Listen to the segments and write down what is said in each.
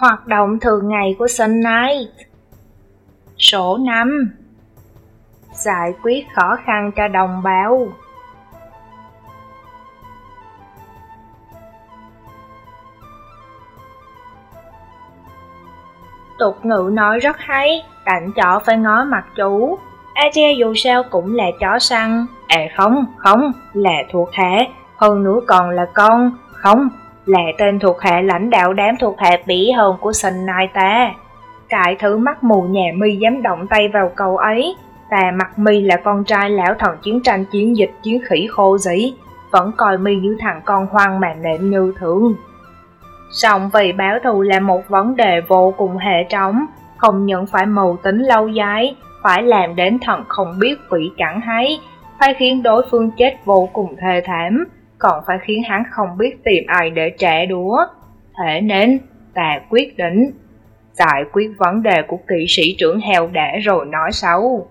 Hoạt động thường ngày của Sun Knight. Số 5 Giải quyết khó khăn cho đồng bào. Tục ngữ nói rất hay, cảnh chó phải ngó mặt chủ. Aje dù sao cũng là chó săn. À không, không, là thuộc hạ, hơn nữa còn là con, không, là tên thuộc hạ lãnh đạo đám thuộc hạ bỉ hồn của Sun Nai ta. Cải thứ mắt mù nhà mi dám động tay vào cầu ấy, ta mặt mi là con trai lão thần chiến tranh chiến dịch chiến khỉ khô dĩ, vẫn coi mi như thằng con hoang mà nệm như thường. Song vì báo thù là một vấn đề vô cùng hệ trống không những phải mù tính lâu dài, phải làm đến thần không biết quỷ chẳng hay, phải khiến đối phương chết vô cùng thê thảm, còn phải khiến hắn không biết tìm ai để trả đũa. Thế nên, ta quyết định giải quyết vấn đề của kỵ sĩ trưởng heo đã rồi nói xấu.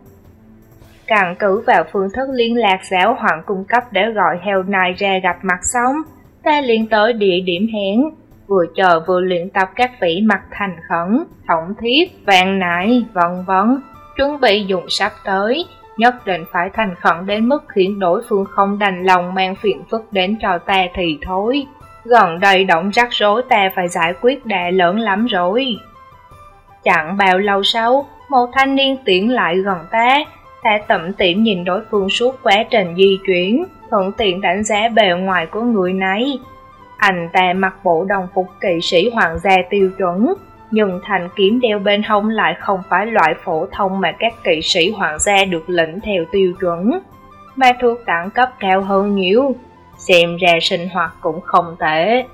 Căn cứ vào phương thức liên lạc giáo hoàng cung cấp để gọi heo này ra gặp mặt xong, ta liền tới địa điểm hẹn, vừa chờ vừa luyện tập các vĩ mặt thành khẩn, thổng thiết, vàng nại, vân vân, chuẩn bị dùng sắp tới, nhất định phải thành khẩn đến mức khiến đối phương không đành lòng mang phiền phức đến cho ta thì thôi. Gần đây động rắc rối ta phải giải quyết đã lớn lắm rồi. Chẳng bao lâu sau, một thanh niên tiến lại gần ta, ta tẩm tiệm nhìn đối phương suốt quá trình di chuyển, thuận tiện đánh giá bề ngoài của người này. Anh ta mặc bộ đồng phục kỵ sĩ hoàng gia tiêu chuẩn, nhưng thanh kiếm đeo bên hông lại không phải loại phổ thông mà các kỵ sĩ hoàng gia được lĩnh theo tiêu chuẩn, mà thuộc đẳng cấp cao hơn nhiều, xem ra sinh hoạt cũng không tệ.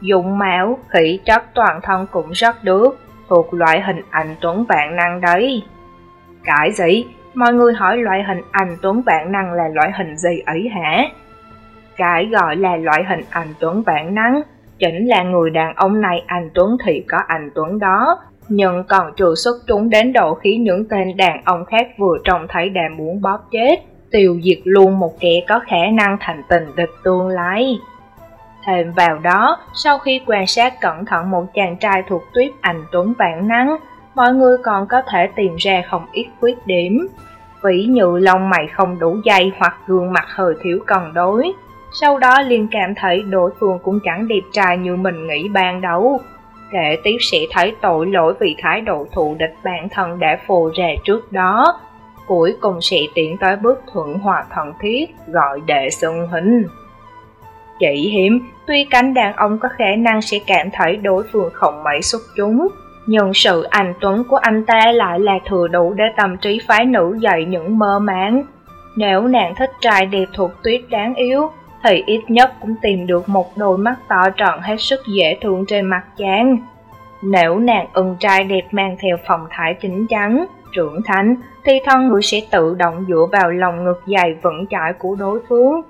Dụng máu, khỉ chất toàn thân cũng rất được, thuộc loại hình ảnh tuấn vạn năng đấy. Cái gì? Mọi người hỏi loại hình ảnh tuấn vạn năng là loại hình gì ấy hả? Cái gọi là loại hình ảnh Tuấn vạn năng, chính là người đàn ông này anh Tuấn thì có anh Tuấn đó, nhưng còn trừ xuất chúng đến độ khí những tên đàn ông khác vừa trông thấy đã muốn bóp chết, tiêu diệt luôn một kẻ có khả năng thành tình địch tương lai. Thêm vào đó, sau khi quan sát cẩn thận một chàng trai thuộc tuyết anh Tuấn vạn năng, mọi người còn có thể tìm ra không ít khuyết điểm. vĩ như lông mày không đủ dày hoặc gương mặt hơi thiếu cân đối, sau đó liền cảm thấy đối phương cũng chẳng đẹp trai như mình nghĩ ban đầu. Kể tiếp sẽ thấy tội lỗi vì thái độ thù địch bản thân đã phù ra trước đó. Cuối cùng sẽ tiến tới bước thuận hòa thần thiết, gọi đệ xưng hình. Chỉ hiếm, tuy cánh đàn ông có khả năng sẽ cảm thấy đối phương không mấy xuất chúng, nhưng sự anh tuấn của anh ta lại là thừa đủ để tâm trí phái nữ dậy những mơ màng. Nếu nàng thích trai đẹp thuộc tuyết đáng yếu, thì ít nhất cũng tìm được một đôi mắt to tròn hết sức dễ thương trên mặt chàng. Nếu nàng ưng trai đẹp mang theo phòng thái chính chắn, trưởng thành, thì thân người sẽ tự động dựa vào lòng ngực dày vững chãi của đối phương.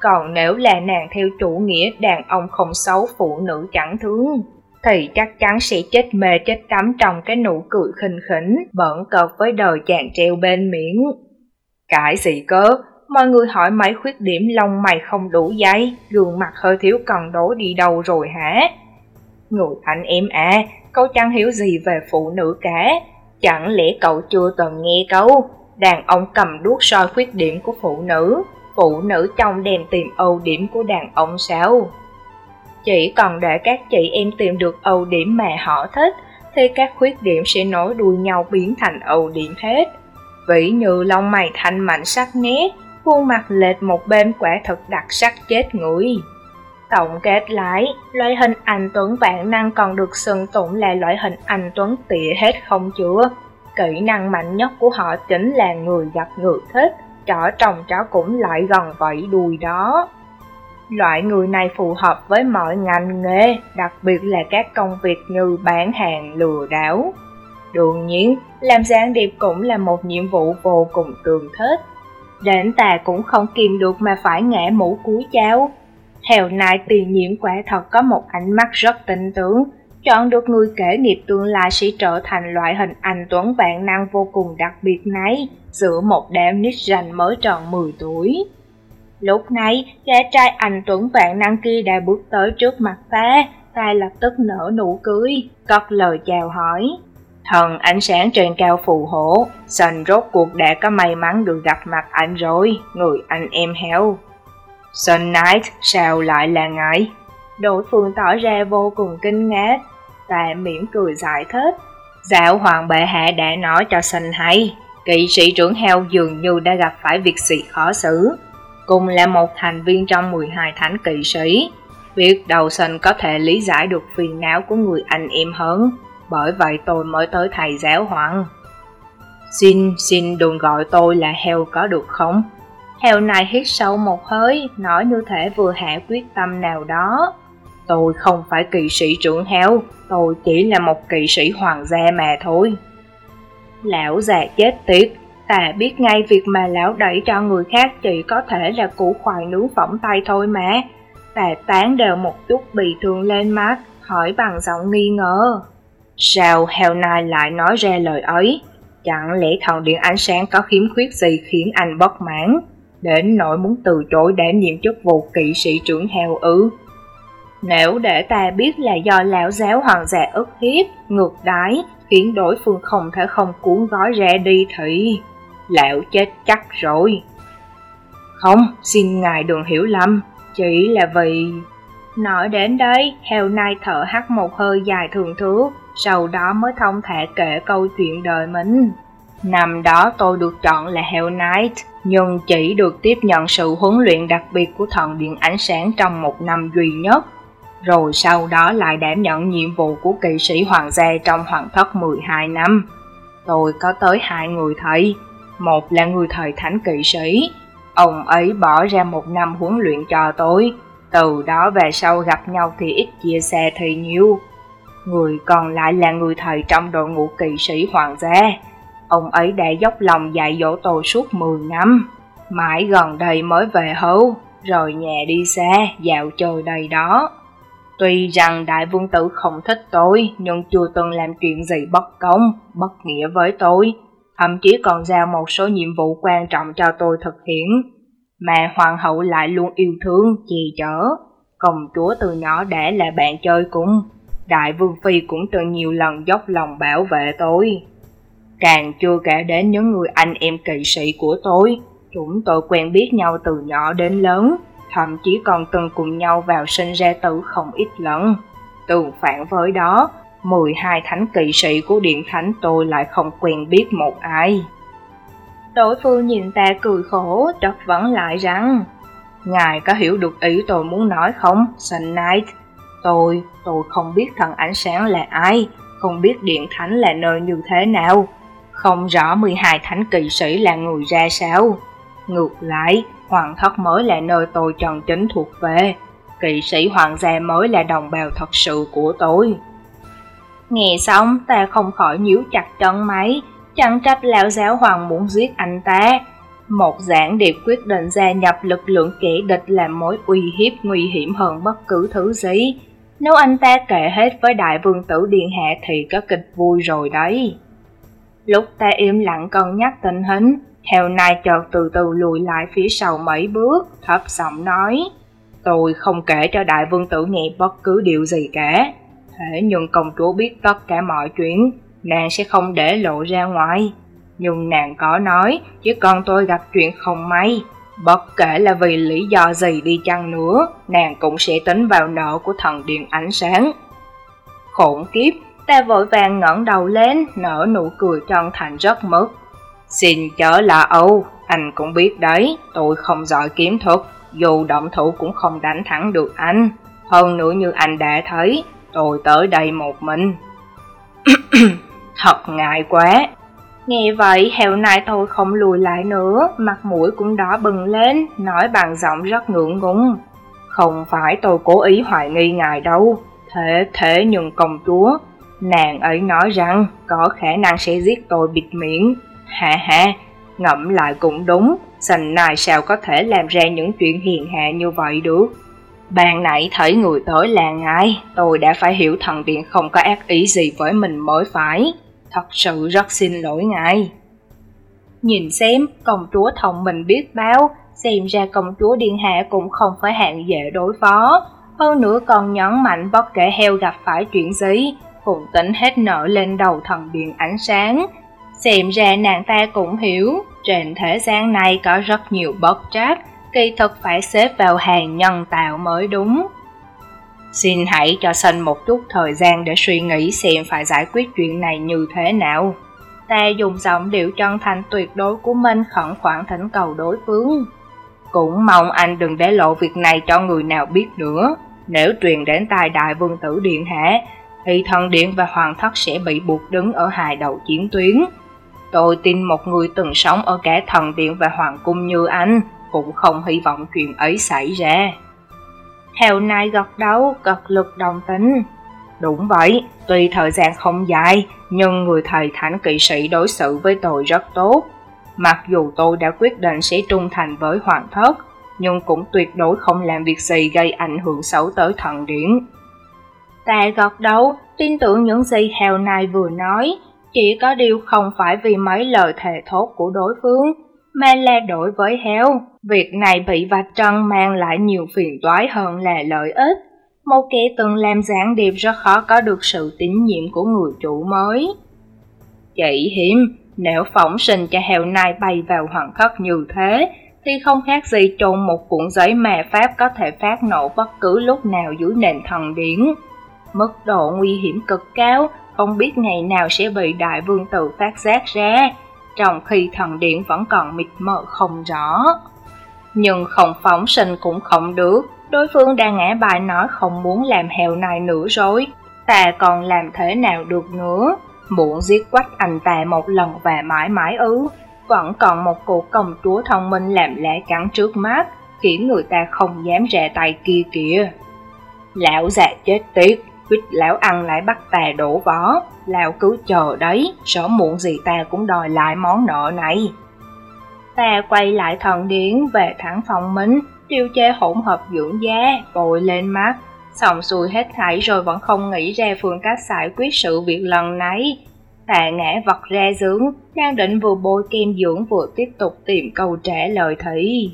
Còn nếu là nàng theo chủ nghĩa đàn ông không xấu phụ nữ chẳng thương, thì chắc chắn sẽ chết mê chết cắm trong cái nụ cười khinh khỉnh, bẩn cợt với đời chàng treo bên miệng. Cái gì cơ, Mọi người hỏi mấy khuyết điểm lông mày không đủ dày, gương mặt hơi thiếu cần đổ đi đâu rồi hả? Người anh em à, cậu chẳng hiểu gì về phụ nữ cả. Chẳng lẽ cậu chưa từng nghe câu, đàn ông cầm đuốc soi khuyết điểm của phụ nữ, phụ nữ trong đèn tìm ưu điểm của đàn ông sao? Chỉ cần để các chị em tìm được ưu điểm mà họ thích, thì các khuyết điểm sẽ nối đuôi nhau biến thành ưu điểm hết. vĩ như lông mày thanh mạnh sắc nét, khuôn mặt lệch một bên quả thật đặc sắc chết người. Tổng kết lại, loại hình anh Tuấn vạn năng còn được xưng tụng là loại hình anh Tuấn tỉa hết không chữa. Kỹ năng mạnh nhất của họ chính là người gặp người thích, chó trồng chó cũng lại gần vậy đùi đó. Loại người này phù hợp với mọi ngành nghề, đặc biệt là các công việc như bán hàng lừa đảo. Đương nhiên, làm gián điệp cũng là một nhiệm vụ vô cùng tường thích. Đến ta cũng không kìm được mà phải ngã mũ cúi cháo. Hèo nại tiền nhiễm quả thật có một ánh mắt rất tinh tướng, chọn được người kể nghiệp tương lai sẽ trở thành loại hình anh tuấn vạn năng vô cùng đặc biệt này giữa một đám nít rành mới tròn 10 tuổi. Lúc này, gã trai anh tuấn vạn năng kia đã bước tới trước mặt ta, ta lập tức nở nụ cười, cất lời chào hỏi. Thần ánh sáng trên cao phù hộ, sành rốt cuộc đã có may mắn được gặp mặt anh rồi, người anh em heo. Sun Knight, sao lại là ngài? Đối phương tỏ ra vô cùng kinh ngạc, và mỉm cười giải thích. Dạo hoàng bệ hạ đã nói cho Sun hay, kỵ sĩ trưởng heo dường như đã gặp phải việc gì khó xử. Cùng là một thành viên trong 12 thánh kỵ sĩ, việc đầu sành có thể lý giải được phiền não của người anh em hơn, bởi vậy tôi mới tới thầy giáo hoàng. Xin, xin đừng gọi tôi là heo có được không? Heo này hít sâu một hơi, nói như thể vừa hạ quyết tâm nào đó. Tôi không phải kỵ sĩ trưởng heo, tôi chỉ là một kỵ sĩ hoàng gia mà thôi. Lão già chết tiệt, ta biết ngay việc mà lão đẩy cho người khác chỉ có thể là củ khoai nướng phỏng tay thôi mà. Ta tán đều một chút bị thương lên mắt, hỏi bằng giọng nghi ngờ. Sao heo nai lại nói ra lời ấy? Chẳng lẽ thần điện ánh sáng có khiếm khuyết gì khiến anh bất mãn? Đến nỗi muốn từ chối đảm nhiệm chức vụ kỵ sĩ trưởng heo ư? Nếu để ta biết là do lão giáo hoàng già ức hiếp, ngược đái, khiến đối phương không thể không cuốn gói ra đi thì... Lão chết chắc rồi. Không, xin ngài đừng hiểu lầm, chỉ là vì... Nói đến đây, heo nai thở hắt một hơi dài thường thước, sau đó mới thông thả kể câu chuyện đời mình. Năm đó tôi được chọn là Hell Knight, nhưng chỉ được tiếp nhận sự huấn luyện đặc biệt của thần điện ánh sáng trong một năm duy nhất. Rồi sau đó lại đảm nhận nhiệm vụ của kỵ sĩ hoàng gia trong hoàng thất 12 năm. Tôi có tới hai người thầy, một là người thầy thánh kỵ sĩ, Ông ấy bỏ ra một năm huấn luyện cho tôi, từ đó về sau gặp nhau thì ít chia sẻ thì nhiều. Người còn lại là người thầy trong đội ngũ kỵ sĩ hoàng gia. Ông ấy đã dốc lòng dạy dỗ tôi suốt 10 năm, mãi gần đây mới về hưu, rồi nhà đi xa, dạo chơi đầy đó. Tuy rằng đại vương tử không thích tôi, nhưng chưa từng làm chuyện gì bất công, bất nghĩa với tôi, thậm chí còn giao một số nhiệm vụ quan trọng cho tôi thực hiện, mà hoàng hậu lại luôn yêu thương, chì chở. Công chúa từ nhỏ đã là bạn chơi cùng, đại vương phi cũng từng nhiều lần dốc lòng bảo vệ tôi. Càng chưa kể đến những người anh em kỵ sĩ của tôi, chúng tôi quen biết nhau từ nhỏ đến lớn, thậm chí còn từng cùng nhau vào sinh ra tử không ít lần. Tương phản với đó, 12 thánh kỵ sĩ của Điện Thánh tôi lại không quen biết một ai. Đối phương nhìn ta cười khổ, chất vấn lại rằng Ngài có hiểu được ý tôi muốn nói không, Sun Knight? Tôi, tôi không biết thần ánh sáng là ai, không biết Điện Thánh là nơi như thế nào, không rõ 12 thánh kỵ sĩ là người ra sao. Ngược lại, hoàng thất mới là nơi tôi trần chính thuộc về, kỵ sĩ hoàng gia mới là đồng bào thật sự của tôi. Nghe xong ta không khỏi nhíu chặt chân máy, chẳng trách lão giáo hoàng muốn giết anh ta. Một giảng điệp quyết định gia nhập lực lượng kẻ địch làm mối uy hiếp nguy hiểm hơn bất cứ thứ gì. Nếu anh ta kể hết với đại vương tử điện hạ thì có kịch vui rồi đấy. Lúc ta im lặng cân nhắc tình hình, theo Nai chợt từ từ lùi lại phía sau mấy bước, thấp giọng nói. Tôi không kể cho đại vương tử nghe bất cứ điều gì cả. Thế nhưng công chúa biết tất cả mọi chuyện, nàng sẽ không để lộ ra ngoài. Nhưng nàng có nói, chứ con tôi gặp chuyện không may. Bất kể là vì lý do gì đi chăng nữa, nàng cũng sẽ tính vào nợ của thần điện ánh sáng. Khổn kiếp, ta vội vàng ngẩng đầu lên, nở nụ cười chân thành rất mức. Xin chớ là Âu, anh cũng biết đấy, tôi không giỏi kiếm thuật, dù động thủ cũng không đánh thắng được anh. Hơn nữa như anh đã thấy, tôi tới đây một mình. Thật ngại quá. Nghe vậy, heo nai tôi không lùi lại nữa, mặt mũi cũng đỏ bừng lên, nói bằng giọng rất ngượng ngùng. Không phải tôi cố ý hoài nghi ngài đâu, thế thế nhưng công chúa, nàng ấy nói rằng có khả năng sẽ giết tôi bịt miệng. Hà hà, ngẫm lại cũng đúng, sành này sao có thể làm ra những chuyện hiền hạ như vậy được. Bạn nãy thấy người tới là ngài, tôi đã phải hiểu thần điện không có ác ý gì với mình mới phải. Thật sự rất xin lỗi ngài. Nhìn xem, công chúa thông mình biết báo, xem ra công chúa Điện Hạ cũng không phải hạng dễ đối phó. hơn nữa còn nhấn mạnh bất kể heo gặp phải chuyện gì, cũng tính hết nợ lên đầu thần điện ánh sáng. Xem ra nàng ta cũng hiểu, trên thế gian này có rất nhiều bất trắc, kỳ thực phải xếp vào hàng nhân tạo mới đúng. Xin hãy cho Sân một chút thời gian để suy nghĩ xem phải giải quyết chuyện này như thế nào. Ta dùng giọng điệu chân thành tuyệt đối của mình khẩn khoản thỉnh cầu đối phương. Cũng mong anh đừng để lộ việc này cho người nào biết nữa. Nếu truyền đến tai đại vương tử điện hạ, thì thần điện và hoàng thất sẽ bị buộc đứng ở hai đầu chiến tuyến. Tôi tin một người từng sống ở cả thần điện và hoàng cung như anh, cũng không hy vọng chuyện ấy xảy ra. Hèo này gật đầu, cực lực đồng tính. Đúng vậy, tuy thời gian không dài, nhưng người thầy thánh kỵ sĩ đối xử với tôi rất tốt. Mặc dù tôi đã quyết định sẽ trung thành với hoàng thất, nhưng cũng tuyệt đối không làm việc gì gây ảnh hưởng xấu tới thần điển. Ta gật đầu, tin tưởng những gì heo nai vừa nói, chỉ có điều không phải vì mấy lời thề thốt của đối phương, mà là đổi với heo. Việc này bị vạch trần mang lại nhiều phiền toái hơn là lợi ích. Một kẻ từng làm gián điệp rất khó có được sự tín nhiệm của người chủ mới. Chị hiểm, nếu phóng sinh cho heo nai bay vào hoàng thất như thế, thì không khác gì trộn một cuộn giấy mà Pháp có thể phát nổ bất cứ lúc nào dưới nền thần điển. Mức độ nguy hiểm cực cao, không biết ngày nào sẽ bị đại vương tử phát giác ra, trong khi thần điện vẫn còn mịt mờ không rõ. Nhưng không phóng sinh cũng không được, đối phương đang ngã bài nói không muốn làm heo này nữa rồi, ta còn làm thế nào được nữa, muốn giết quách anh ta một lần và mãi mãi ứ, vẫn còn một cụ công chúa thông minh làm lẽ cắn trước mắt, khiến người ta không dám ra tay kia kìa. Lão già chết tiệt, quýt lão ăn lại bắt tà đổ vó, lão cứ chờ đấy, sớm muộn gì ta cũng đòi lại món nợ này. Ta quay lại thần điển về thẳng phòng mình, tiêu chế hỗn hợp dưỡng da, bồi lên mắt, xong xuôi hết thảy rồi vẫn không nghĩ ra phương cách giải quyết sự việc lần này. Ta ngã vật ra dưỡng, đang định vừa bôi kem dưỡng vừa tiếp tục tìm câu trả lời thị.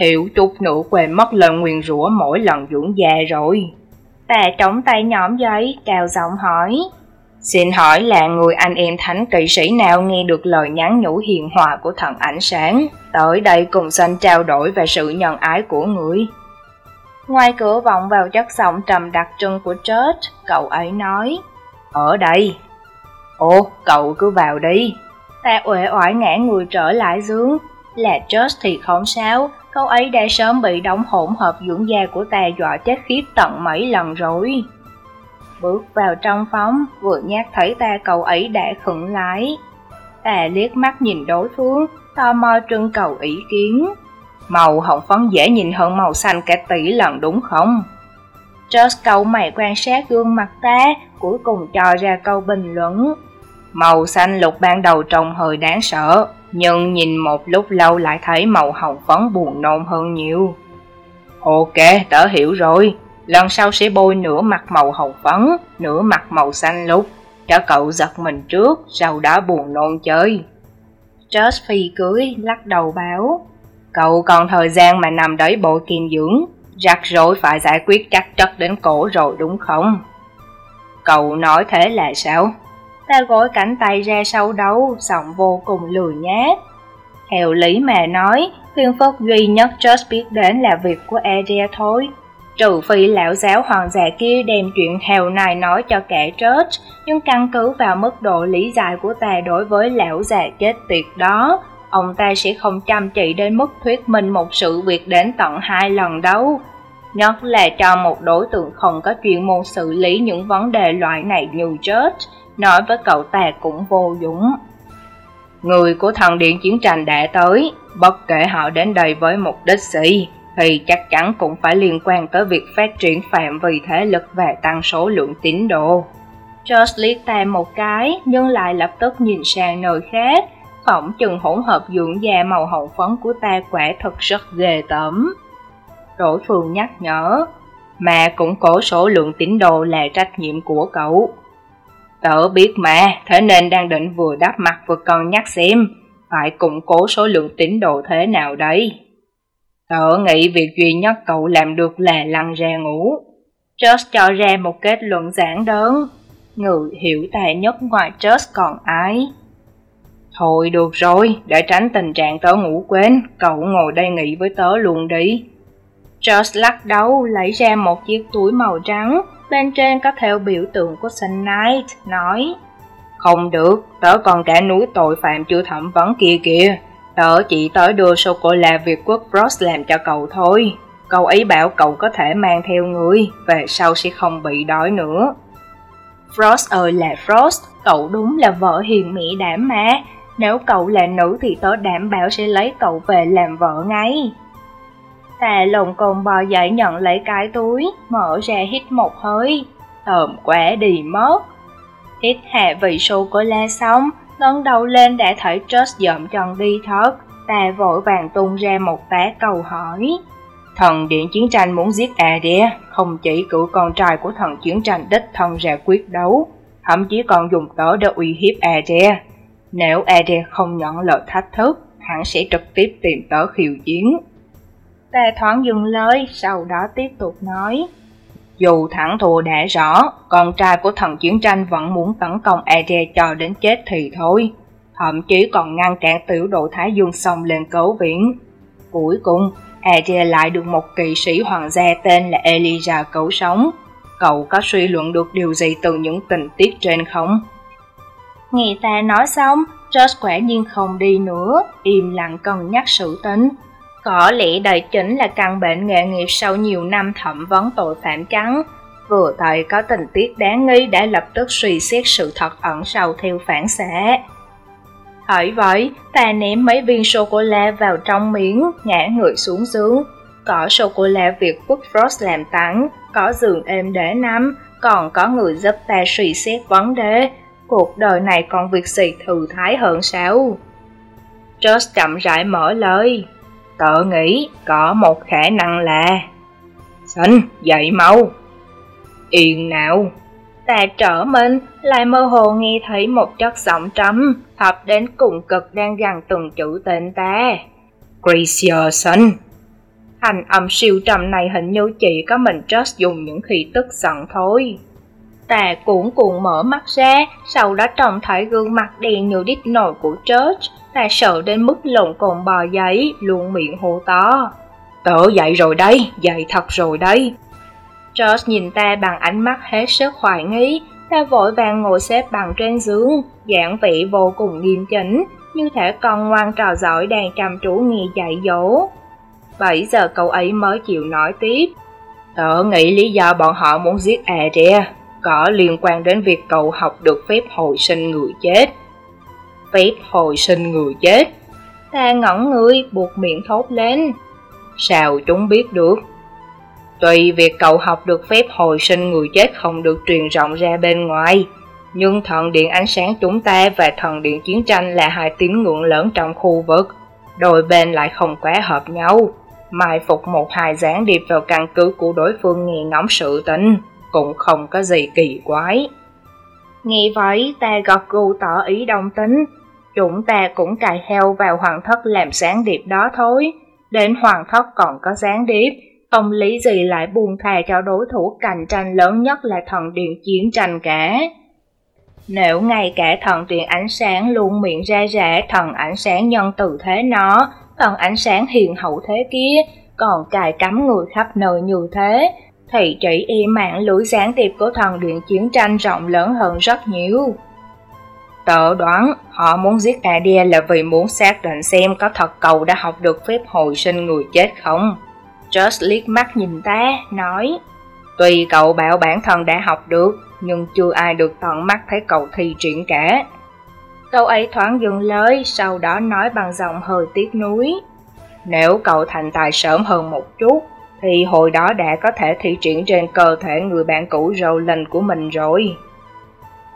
Hiểu chút nữa quên mất lần nguyền rủa mỗi lần dưỡng da rồi. Ta trống tay nhõm giấy, cao giọng hỏi. Xin hỏi là người anh em thánh kỵ sĩ nào nghe được lời nhắn nhủ hiền hòa của thần ánh sáng, tới đây cùng xin trao đổi về sự nhân ái của người. Ngoài cửa vọng vào chất giọng trầm đặc trưng của Church, cậu ấy nói, Ở đây. Ồ, cậu cứ vào đi. Ta uể oải ngã người trở lại dưới, là Church thì không sao, Câu ấy đã sớm bị đóng hỗn hợp dưỡng da của ta dọa chết khiếp tận mấy lần rồi. Bước vào trong phóng vừa nhát thấy ta cậu ấy đã khựng lái. Ta liếc mắt nhìn đối phương, tò mò trưng cầu ý kiến. Màu hồng phấn dễ nhìn hơn màu xanh cả tỷ lần đúng không? Josh cậu mày quan sát gương mặt ta, cuối cùng cho ra câu bình luận. Màu xanh lục ban đầu trông hơi đáng sợ, nhưng nhìn một lúc lâu lại thấy màu hồng phấn buồn nôn hơn nhiều. Ok, tớ hiểu rồi, lần sau sẽ bôi nửa mặt màu hồng phấn, nửa mặt màu xanh lục, cho cậu giật mình trước, sau đó buồn nôn chơi. Josh phi cưới, lắc đầu báo, cậu còn thời gian mà nằm đấy bộ kiềm dưỡng, rắc rối phải giải quyết chắc chất đến cổ rồi đúng không? Cậu nói thế là sao? Ta gối cánh tay ra sau đấu, giọng vô cùng lười nhát. Theo lý mà nói, phiên phức duy nhất Josh biết đến là việc của Aria thôi. Trừ phi lão giáo hoàng già kia đem chuyện heo này nói cho cả Josh, nhưng căn cứ vào mức độ lý giải của ta đối với lão già chết tiệt đó, ông ta sẽ không chăm chỉ đến mức thuyết minh một sự việc đến tận hai lần đâu. Nhất là cho một đối tượng không có chuyên môn xử lý những vấn đề loại này như George, nói với cậu ta cũng vô dũng Người của thần điện chiến tranh đã tới, bất kể họ đến đây với mục đích gì, thì chắc chắn cũng phải liên quan tới việc phát triển phạm vi thế lực và tăng số lượng tín đồ. George liếc ta một cái, nhưng lại lập tức nhìn sang nơi khác, phỏng chừng hỗn hợp dưỡng da màu hồng phấn của ta quả thật rất ghê tởm. Đối phương nhắc nhở, mà cũng có số lượng tín đồ là trách nhiệm của cậu. Tớ biết mà, thế nên đang định vừa đáp mặt vừa còn nhắc xem, phải củng cố số lượng tín đồ thế nào đấy. Tớ nghĩ việc duy nhất cậu làm được là lăn ra ngủ. Josh cho ra một kết luận giản đơn. Người hiểu tệ nhất ngoài Josh còn ai? Thôi được rồi, để tránh tình trạng tớ ngủ quên, cậu ngồi đây nghỉ với tớ luôn đi. Josh lắc đầu lấy ra một chiếc túi màu trắng, bên trên có theo biểu tượng của Sun Knight, nói Không được, tớ còn cả núi tội phạm chưa thẩm vấn kia kìa. Tớ chỉ tới đưa sô-cô-la Việt Quốc Frost làm cho cậu thôi. Cậu ấy bảo cậu có thể mang theo người, về sau sẽ không bị đói nữa. Frost ơi là Frost, cậu đúng là vợ hiền mỹ đảm mà. Nếu cậu là nữ thì tớ đảm bảo sẽ lấy cậu về làm vợ ngay. Tà lùng cùng bò dậy nhận lấy cái túi, mở ra hít một hơi. Thơm quá đi mất. Hít hạ vị sô-cô-la xong, ngẩng đầu lên đã thấy Josh dậm chân đi thớt. Ta vội vàng tung ra một tá câu hỏi. Thần điện chiến tranh muốn giết Adia, không chỉ cử con trai của thần chiến tranh đích thân ra quyết đấu, thậm chí còn dùng tớ để uy hiếp Adia. Nếu Adia không nhận lời thách thức, hắn sẽ trực tiếp tìm tớ khiêu chiến. Tề thoáng dừng lời, sau đó tiếp tục nói. Dù thẳng thù đã rõ, con trai của thần chiến tranh vẫn muốn tấn công Ere cho đến chết thì thôi. Thậm chí còn ngăn cản tiểu đội Thái Dương xong lên cấu viện. Cuối cùng, Ere lại được một kỵ sĩ hoàng gia tên là Elijah cứu sống. Cậu có suy luận được điều gì từ những tình tiết trên không? Nghe ta nói xong, Josh quả nhiên không đi nữa, im lặng cân nhắc sự tính. Có lẽ đây chính là căn bệnh nghề nghiệp sau nhiều năm thẩm vấn tội phạm trắng. Vừa thời có tình tiết đáng nghi đã lập tức suy xét sự thật ẩn sau theo phản xạ. Hỏi vậy, ta ném mấy viên sô-cô-la vào trong miếng, ngã người xuống giường. Có sô-cô-la Việt Quốc Frost làm tặng, có giường êm để nằm, còn có người giúp ta suy xét vấn đề. Cuộc đời này còn việc gì thử thái hơn sao? Josh chậm rãi mở lời tự nghĩ có một khả năng là... Xanh, dậy mau! Yên nào! Ta trở mình, lại mơ hồ nghe thấy một chất giọng trầm, thập đến cùng cực đang gần từng chữ tên ta. Graciousson! Hành âm siêu trầm này hình như chỉ có mình Just dùng những khi tức giận thôi. Ta cuộn cuộn mở mắt ra, sau đó trông thấy gương mặt đen như đít nồi của Church, ta sợ đến mức lồng cồn bò giấy, luôn miệng hô to. Tớ dậy rồi đây, dậy thật rồi đây. George nhìn ta bằng ánh mắt hết sức hoài nghi, ta vội vàng ngồi xếp bằng trên giường, dạng vị vô cùng nghiêm chỉnh, như thể con ngoan trò giỏi đang chăm chú nghe dạy dỗ. 7 giờ cậu ấy mới chịu nói tiếp. Tớ nghĩ lý do bọn họ muốn giết Aria có liên quan đến việc cậu học được phép hồi sinh người chết phép hồi sinh người chết. Ta ngẩn người, buộc miệng thốt lên. Sao chúng biết được? Tuy việc cậu học được phép hồi sinh người chết không được truyền rộng ra bên ngoài, nhưng thần điện ánh sáng chúng ta và thần điện chiến tranh là hai tín ngưỡng lớn trong khu vực. Đôi bên lại không quá hợp nhau. Mai phục một hài gián điệp vào căn cứ của đối phương nghe ngóng sự tình, cũng không có gì kỳ quái. Nghe vậy, ta gật gù tỏ ý đồng tính, Chúng ta cũng cài heo vào hoàng thất làm sáng điệp đó thôi. Đến hoàng thất còn có sáng điệp, không lý gì lại buông thà cho đối thủ cạnh tranh lớn nhất là thần điện chiến tranh cả. Nếu ngay cả thần điện ánh sáng luôn miệng ra rẽ thần ánh sáng nhân từ thế nó, thần ánh sáng hiền hậu thế kia, còn cài cắm người khắp nơi như thế, thì chỉ y mạng lưỡi gián điệp của thần điện chiến tranh rộng lớn hơn rất nhiều. Tớ đoán họ muốn giết Adia là vì muốn xác định xem có thật cầu đã học được phép hồi sinh người chết không. Just liếc mắt nhìn ta, nói Tuy cậu bảo bản thân đã học được, nhưng chưa ai được tận mắt thấy cậu thi triển cả. Cậu ấy thoáng dừng lời, sau đó nói bằng giọng hơi tiếc nuối. Nếu cậu thành tài sớm hơn một chút, thì hồi đó đã có thể thị triển trên cơ thể người bạn cũ Roland của mình rồi.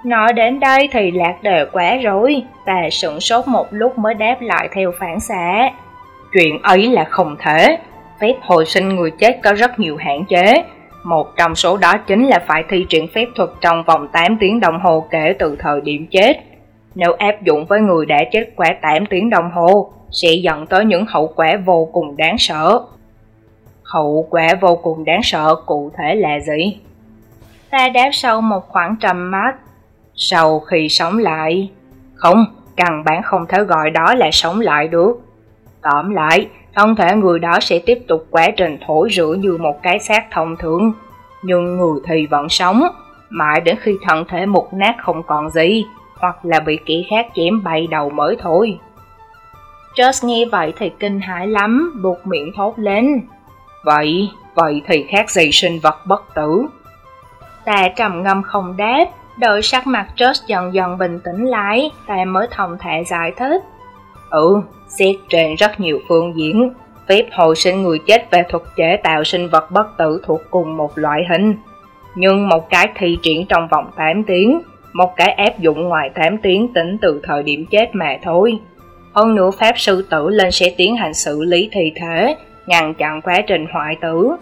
Nói đến đây thì lạc đề quá rồi, ta sửng sốt một lúc mới đáp lại theo phản xạ. Chuyện ấy là không thể, phép hồi sinh người chết có rất nhiều hạn chế. Một trong số đó chính là phải thi triển phép thuật trong vòng 8 tiếng đồng hồ kể từ thời điểm chết. Nếu áp dụng với người đã chết quá 8 tiếng đồng hồ, sẽ dẫn tới những hậu quả vô cùng đáng sợ. Hậu quả vô cùng đáng sợ cụ thể là gì? Ta đáp sau một khoảng trầm mắt. Sau khi sống lại... Không, căn bản không thể gọi đó là sống lại được. Tóm lại, thân thể người đó sẽ tiếp tục quá trình thổi rửa như một cái xác thông thường. Nhưng người thì vẫn sống, mãi đến khi thân thể mục nát không còn gì, hoặc là bị kỹ khác chém bay đầu mới thôi. Just nghe vậy thì kinh hãi lắm, buộc miệng thốt lên. Vậy, vậy thì khác gì sinh vật bất tử? Ta trầm ngâm không đáp, đợi sắc mặt Just dần dần bình tĩnh lại, ta mới thông thệ giải thích. Ừ, xét trên rất nhiều phương diện, phép hồi sinh người chết về thuật chế tạo sinh vật bất tử thuộc cùng một loại hình. Nhưng một cái thi triển trong vòng 8 tiếng, một cái áp dụng ngoài 8 tiếng tính từ thời điểm chết mà thôi. Hơn nữa Pháp Sư Tử lên sẽ tiến hành xử lý thi thể, ngăn chặn quá trình hoại tử.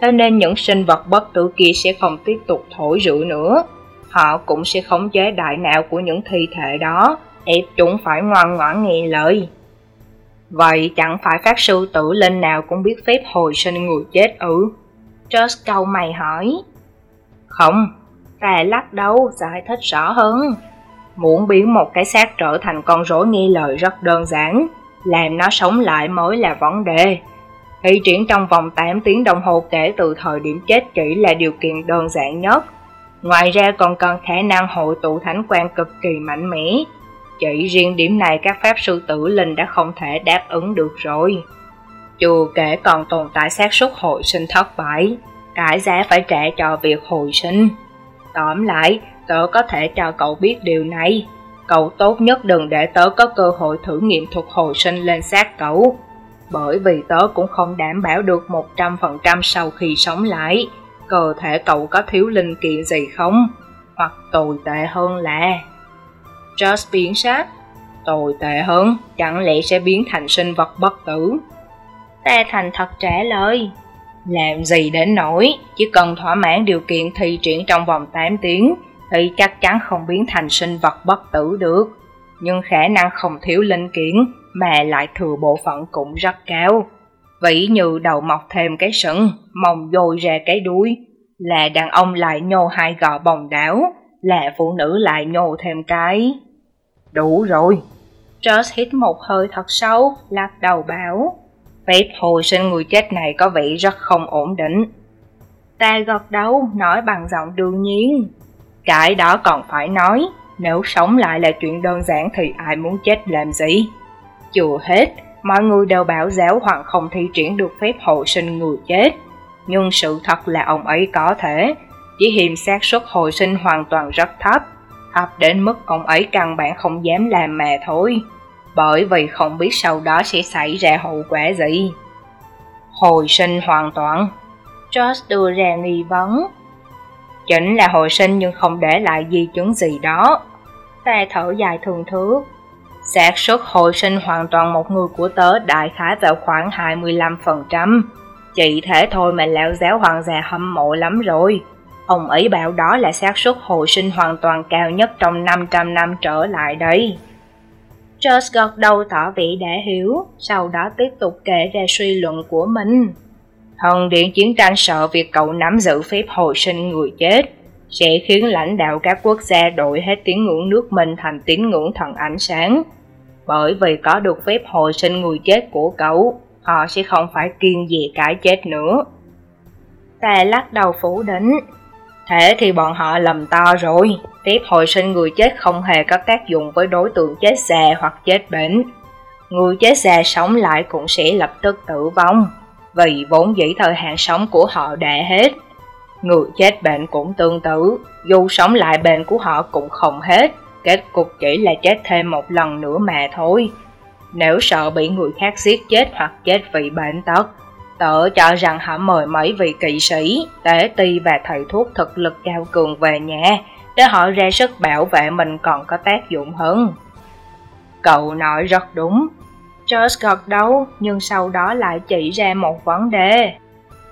Thế nên những sinh vật bất tử kia sẽ không tiếp tục thổi rượu nữa. Họ cũng sẽ khống chế đại não của những thi thể đó, ép chúng phải ngoan ngoãn nghe lời. Vậy chẳng phải Pháp Sư Tử lên nào cũng biết phép hồi sinh người chết ư? Just câu mày hỏi. Không, ta lắc đầu giải thích rõ hơn. Muốn biến một cái xác trở thành con rối nghe lời rất đơn giản, làm nó sống lại mới là vấn đề. Thi triển trong vòng 8 tiếng đồng hồ kể từ thời điểm chết chỉ là điều kiện đơn giản nhất. Ngoài ra còn cần khả năng hội tụ thánh quan cực kỳ mạnh mẽ. Chỉ riêng điểm này các pháp sư tử linh đã không thể đáp ứng được rồi. Chưa kể còn tồn tại xác suất hồi sinh thất bại, cái giá phải trả cho việc hồi sinh. Tóm lại, tớ có thể cho cậu biết điều này. Cậu tốt nhất đừng để tớ có cơ hội thử nghiệm thuật hồi sinh lên xác cậu. Bởi vì tớ cũng không đảm bảo được 100% sau khi sống lại, cơ thể cậu có thiếu linh kiện gì không? Hoặc tồi tệ hơn là... Just biến sát, tồi tệ hơn, chẳng lẽ sẽ biến thành sinh vật bất tử? Ta thành thật trả lời, làm gì đến nổi, chỉ cần thỏa mãn điều kiện thi triển trong vòng 8 tiếng thì chắc chắn không biến thành sinh vật bất tử được. Nhưng khả năng không thiếu linh kiện mà lại thừa bộ phận cũng rất cao. Vĩ như đầu mọc thêm cái sừng, mông dồi ra cái đuôi, là đàn ông lại nhô hai gò bồng đảo, là phụ nữ lại nhô thêm cái. Đủ rồi. Josh hít một hơi thật sâu, lắc đầu bảo. Phép hồi sinh người chết này có vị rất không ổn định. Ta gật đầu, nói bằng giọng đương nhiên. Cái đó còn phải nói, nếu sống lại là chuyện đơn giản thì ai muốn chết làm gì? Chưa hết, mọi người đều bảo giáo hoàng không thi triển được phép hồi sinh người chết. Nhưng sự thật là ông ấy có thể, chỉ hiểm xác suất hồi sinh hoàn toàn rất thấp, thấp đến mức ông ấy căn bản không dám làm mà thôi. Bởi vì không biết sau đó sẽ xảy ra hậu quả gì. Hồi sinh hoàn toàn. George đưa ra nghi vấn. Chính là hồi sinh nhưng không để lại di chứng gì đó. Ta thở dài thường thước xác suất hồi sinh hoàn toàn một người của tớ đại khái vào khoảng 25%. Chỉ thế thôi mà lão giáo hoàng già hâm mộ lắm rồi. Ông ấy bảo đó là xác suất hồi sinh hoàn toàn cao nhất trong 500 năm trở lại đây. Charles gật đầu tỏ vẻ đã hiểu, sau đó tiếp tục kể ra suy luận của mình. Thần điện chiến tranh sợ việc cậu nắm giữ phép hồi sinh người chết, sẽ khiến lãnh đạo các quốc gia đổi hết tiếng ngưỡng nước mình thành tiếng ngưỡng thần ánh sáng. Bởi vì có được phép hồi sinh người chết của cậu, họ sẽ không phải kiên gì cái chết nữa. Ta lắc đầu phủ định, Thế thì bọn họ lầm to rồi, tiếp hồi sinh người chết không hề có tác dụng với đối tượng chết già hoặc chết bệnh. Người chết già sống lại cũng sẽ lập tức tử vong, vì vốn dĩ thời hạn sống của họ đã hết. Người chết bệnh cũng tương tự, dù sống lại bệnh của họ cũng không hết, kết cục chỉ là chết thêm một lần nữa mà thôi. Nếu sợ bị người khác giết chết hoặc chết vì bệnh tật, Tớ cho rằng họ mời mấy vị kỵ sĩ, tế ti và thầy thuốc thực lực cao cường về nhà, để họ ra sức bảo vệ mình còn có tác dụng hơn. Cậu nói rất đúng. George gật đầu, nhưng sau đó lại chỉ ra một vấn đề.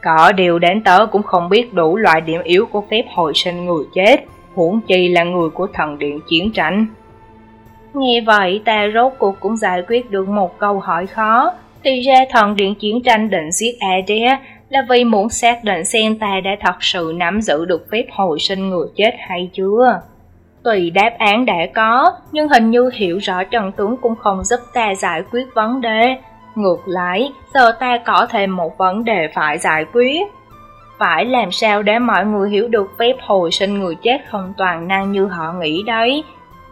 Có điều đến tớ cũng không biết đủ loại điểm yếu của phép hồi sinh người chết, huống chi là người của thần điện chiến tranh. Nghe vậy ta rốt cuộc cũng giải quyết được một câu hỏi khó, thì ra thần điện chiến tranh định giết Adria là vì muốn xác định xem ta đã thật sự nắm giữ được phép hồi sinh người chết hay chưa. Tùy đáp án đã có, nhưng hình như hiểu rõ trần tướng cũng không giúp ta giải quyết vấn đề. Ngược lại, giờ ta có thêm một vấn đề phải giải quyết. Phải làm sao để mọi người hiểu được phép hồi sinh người chết không toàn năng như họ nghĩ đấy.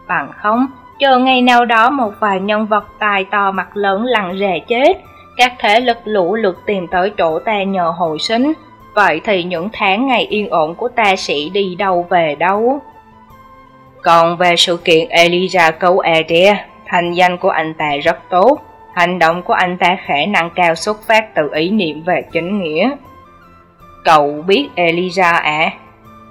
Bằng không, chờ ngày nào đó một vài nhân vật tài to mặt lớn lặng rè chết, các thế lực lũ lượt tìm tới chỗ ta nhờ hồi sinh, vậy thì những tháng ngày yên ổn của ta sẽ đi đâu về đâu? Còn về sự kiện Elijah cứu Adair, thành danh của anh ta rất tốt, hành động của anh ta khả năng cao xuất phát từ ý niệm về chính nghĩa. Cậu biết Elijah à?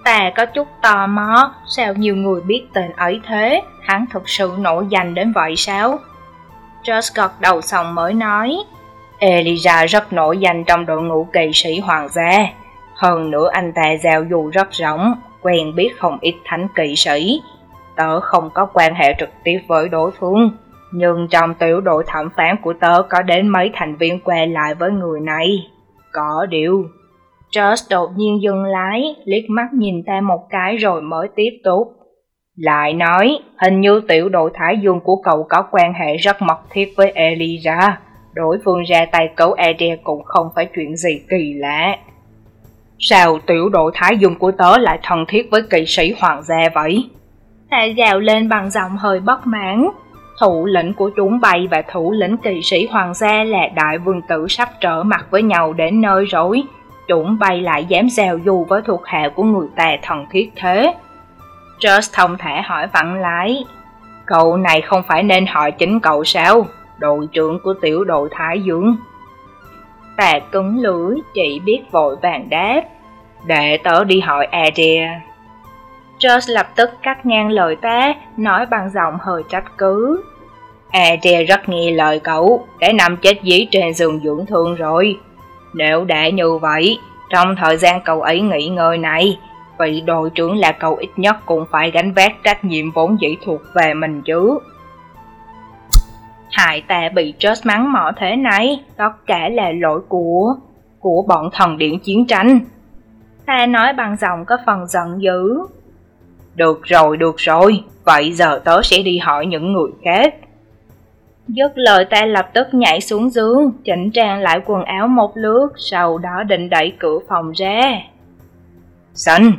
Ta có chút tò mò, sao nhiều người biết tên ấy thế, hắn thực sự nổi danh đến vậy sao? Josh gật đầu xong mới nói, Elijah rất nổi danh trong đội ngũ kỳ sĩ hoàng gia. Hơn nữa anh ta giao du rất rộng, quen biết không ít thánh kỵ sĩ. Tớ không có quan hệ trực tiếp với đối phương, nhưng trong tiểu đội thẩm phán của tớ có đến mấy thành viên quen lại với người này. Có điều. Josh đột nhiên dừng lái, liếc mắt nhìn ta một cái rồi mới tiếp tục. Lại nói, hình như tiểu đội Thái Dương của cậu có quan hệ rất mật thiết với Elijah đối phương ra tay cấu Adair cũng không phải chuyện gì kỳ lạ. Sao tiểu đội Thái dương của tớ lại thân thiết với kỵ sĩ hoàng gia vậy? Ta gào lên bằng giọng hơi bất mãn. Thủ lĩnh của chúng bay và thủ lĩnh kỵ sĩ hoàng gia là đại vương tử sắp trở mặt với nhau đến nơi rồi. Chúng bay lại dám gieo du với thuộc hạ của người ta thần thiết thế. Just thông thả hỏi vặn lại. Cậu này không phải nên hỏi chính cậu sao? đội trưởng của tiểu đội Thái Dương. Tà cứng lưỡi, chỉ biết vội vàng đáp, để tớ đi hỏi Adia. George lập tức cắt ngang lời ta, nói bằng giọng hơi trách cứ. E Adia rất nghe lời cậu, đã nằm chết dí trên giường dưỡng thương rồi. Nếu đã như vậy, trong thời gian cậu ấy nghỉ ngơi này, vị đội trưởng là cậu ít nhất cũng phải gánh vác trách nhiệm vốn dĩ thuộc về mình chứ. Hại ta bị George mắng mỏ thế này, tất cả là lỗi của, của bọn thần điện chiến tranh. Ta nói bằng giọng có phần giận dữ. Được rồi, được rồi, vậy giờ tớ sẽ đi hỏi những người khác. Dứt lời ta lập tức nhảy xuống giường, chỉnh trang lại quần áo một lướt, sau đó định đẩy cửa phòng ra. Xanh!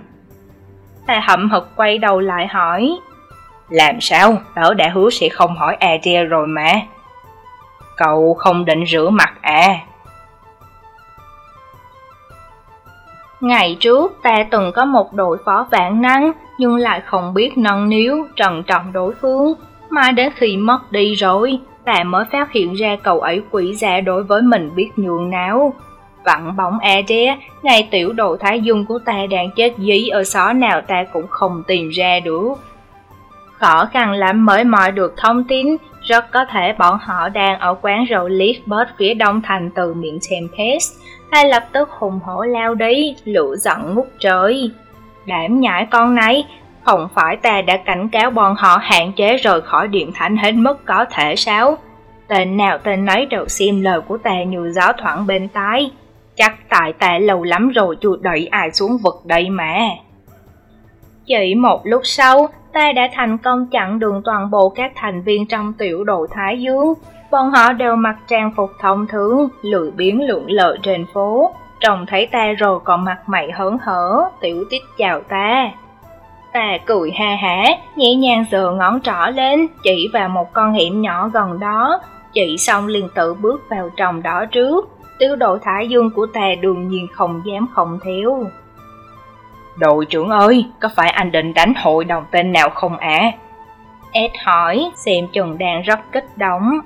Ta hậm hực quay đầu lại hỏi. Làm sao? Tớ đã hứa sẽ không hỏi Aria rồi mà. Cậu không định rửa mặt à? Ngày trước ta từng có một đội phó vạn năng nhưng lại không biết nâng niu, trần trọng đối phương. Mà đến khi mất đi rồi, ta mới phát hiện ra cậu ấy quỷ giả đối với mình biết nhường nào. Vặn bóng e Adria, ngày tiểu đồ thái dung của ta đang chết dí ở xó nào ta cũng không tìm ra được. Khó khăn lắm mới mọi được thông tin, rất có thể bọn họ đang ở quán rượu Lisbeth phía đông thành từ miệng Tempest, ta lập tức hùng hổ lao đi, lửa giận ngút trời. Đảm nhãi con này, không phải ta đã cảnh cáo bọn họ hạn chế rời khỏi điện thánh hết mức có thể sao? Tên nào tên nấy đều xem lời của ta như gió thoảng bên tai. Chắc tại ta lâu lắm rồi chưa đẩy ai xuống vực đây mà. Chỉ một lúc sau, ta đã thành công chặn đường toàn bộ các thành viên trong tiểu đội Thái Dương. Bọn họ đều mặc trang phục thông thường, lười biến lượn lờ trên phố. Trông thấy ta rồi còn mặt mày hớn hở, tiểu tích chào ta. Ta cười ha hả, nhẹ nhàng giơ ngón trỏ lên, chỉ vào một con hẻm nhỏ gần đó. Chỉ xong liền tự bước vào trong đó trước. Tiểu đội Thái Dương của ta đương nhiên không dám không theo. Đội trưởng ơi, có phải anh định đánh hội đồng tên nào không ạ? À? Ed hỏi, xem chừng đang rất kích động.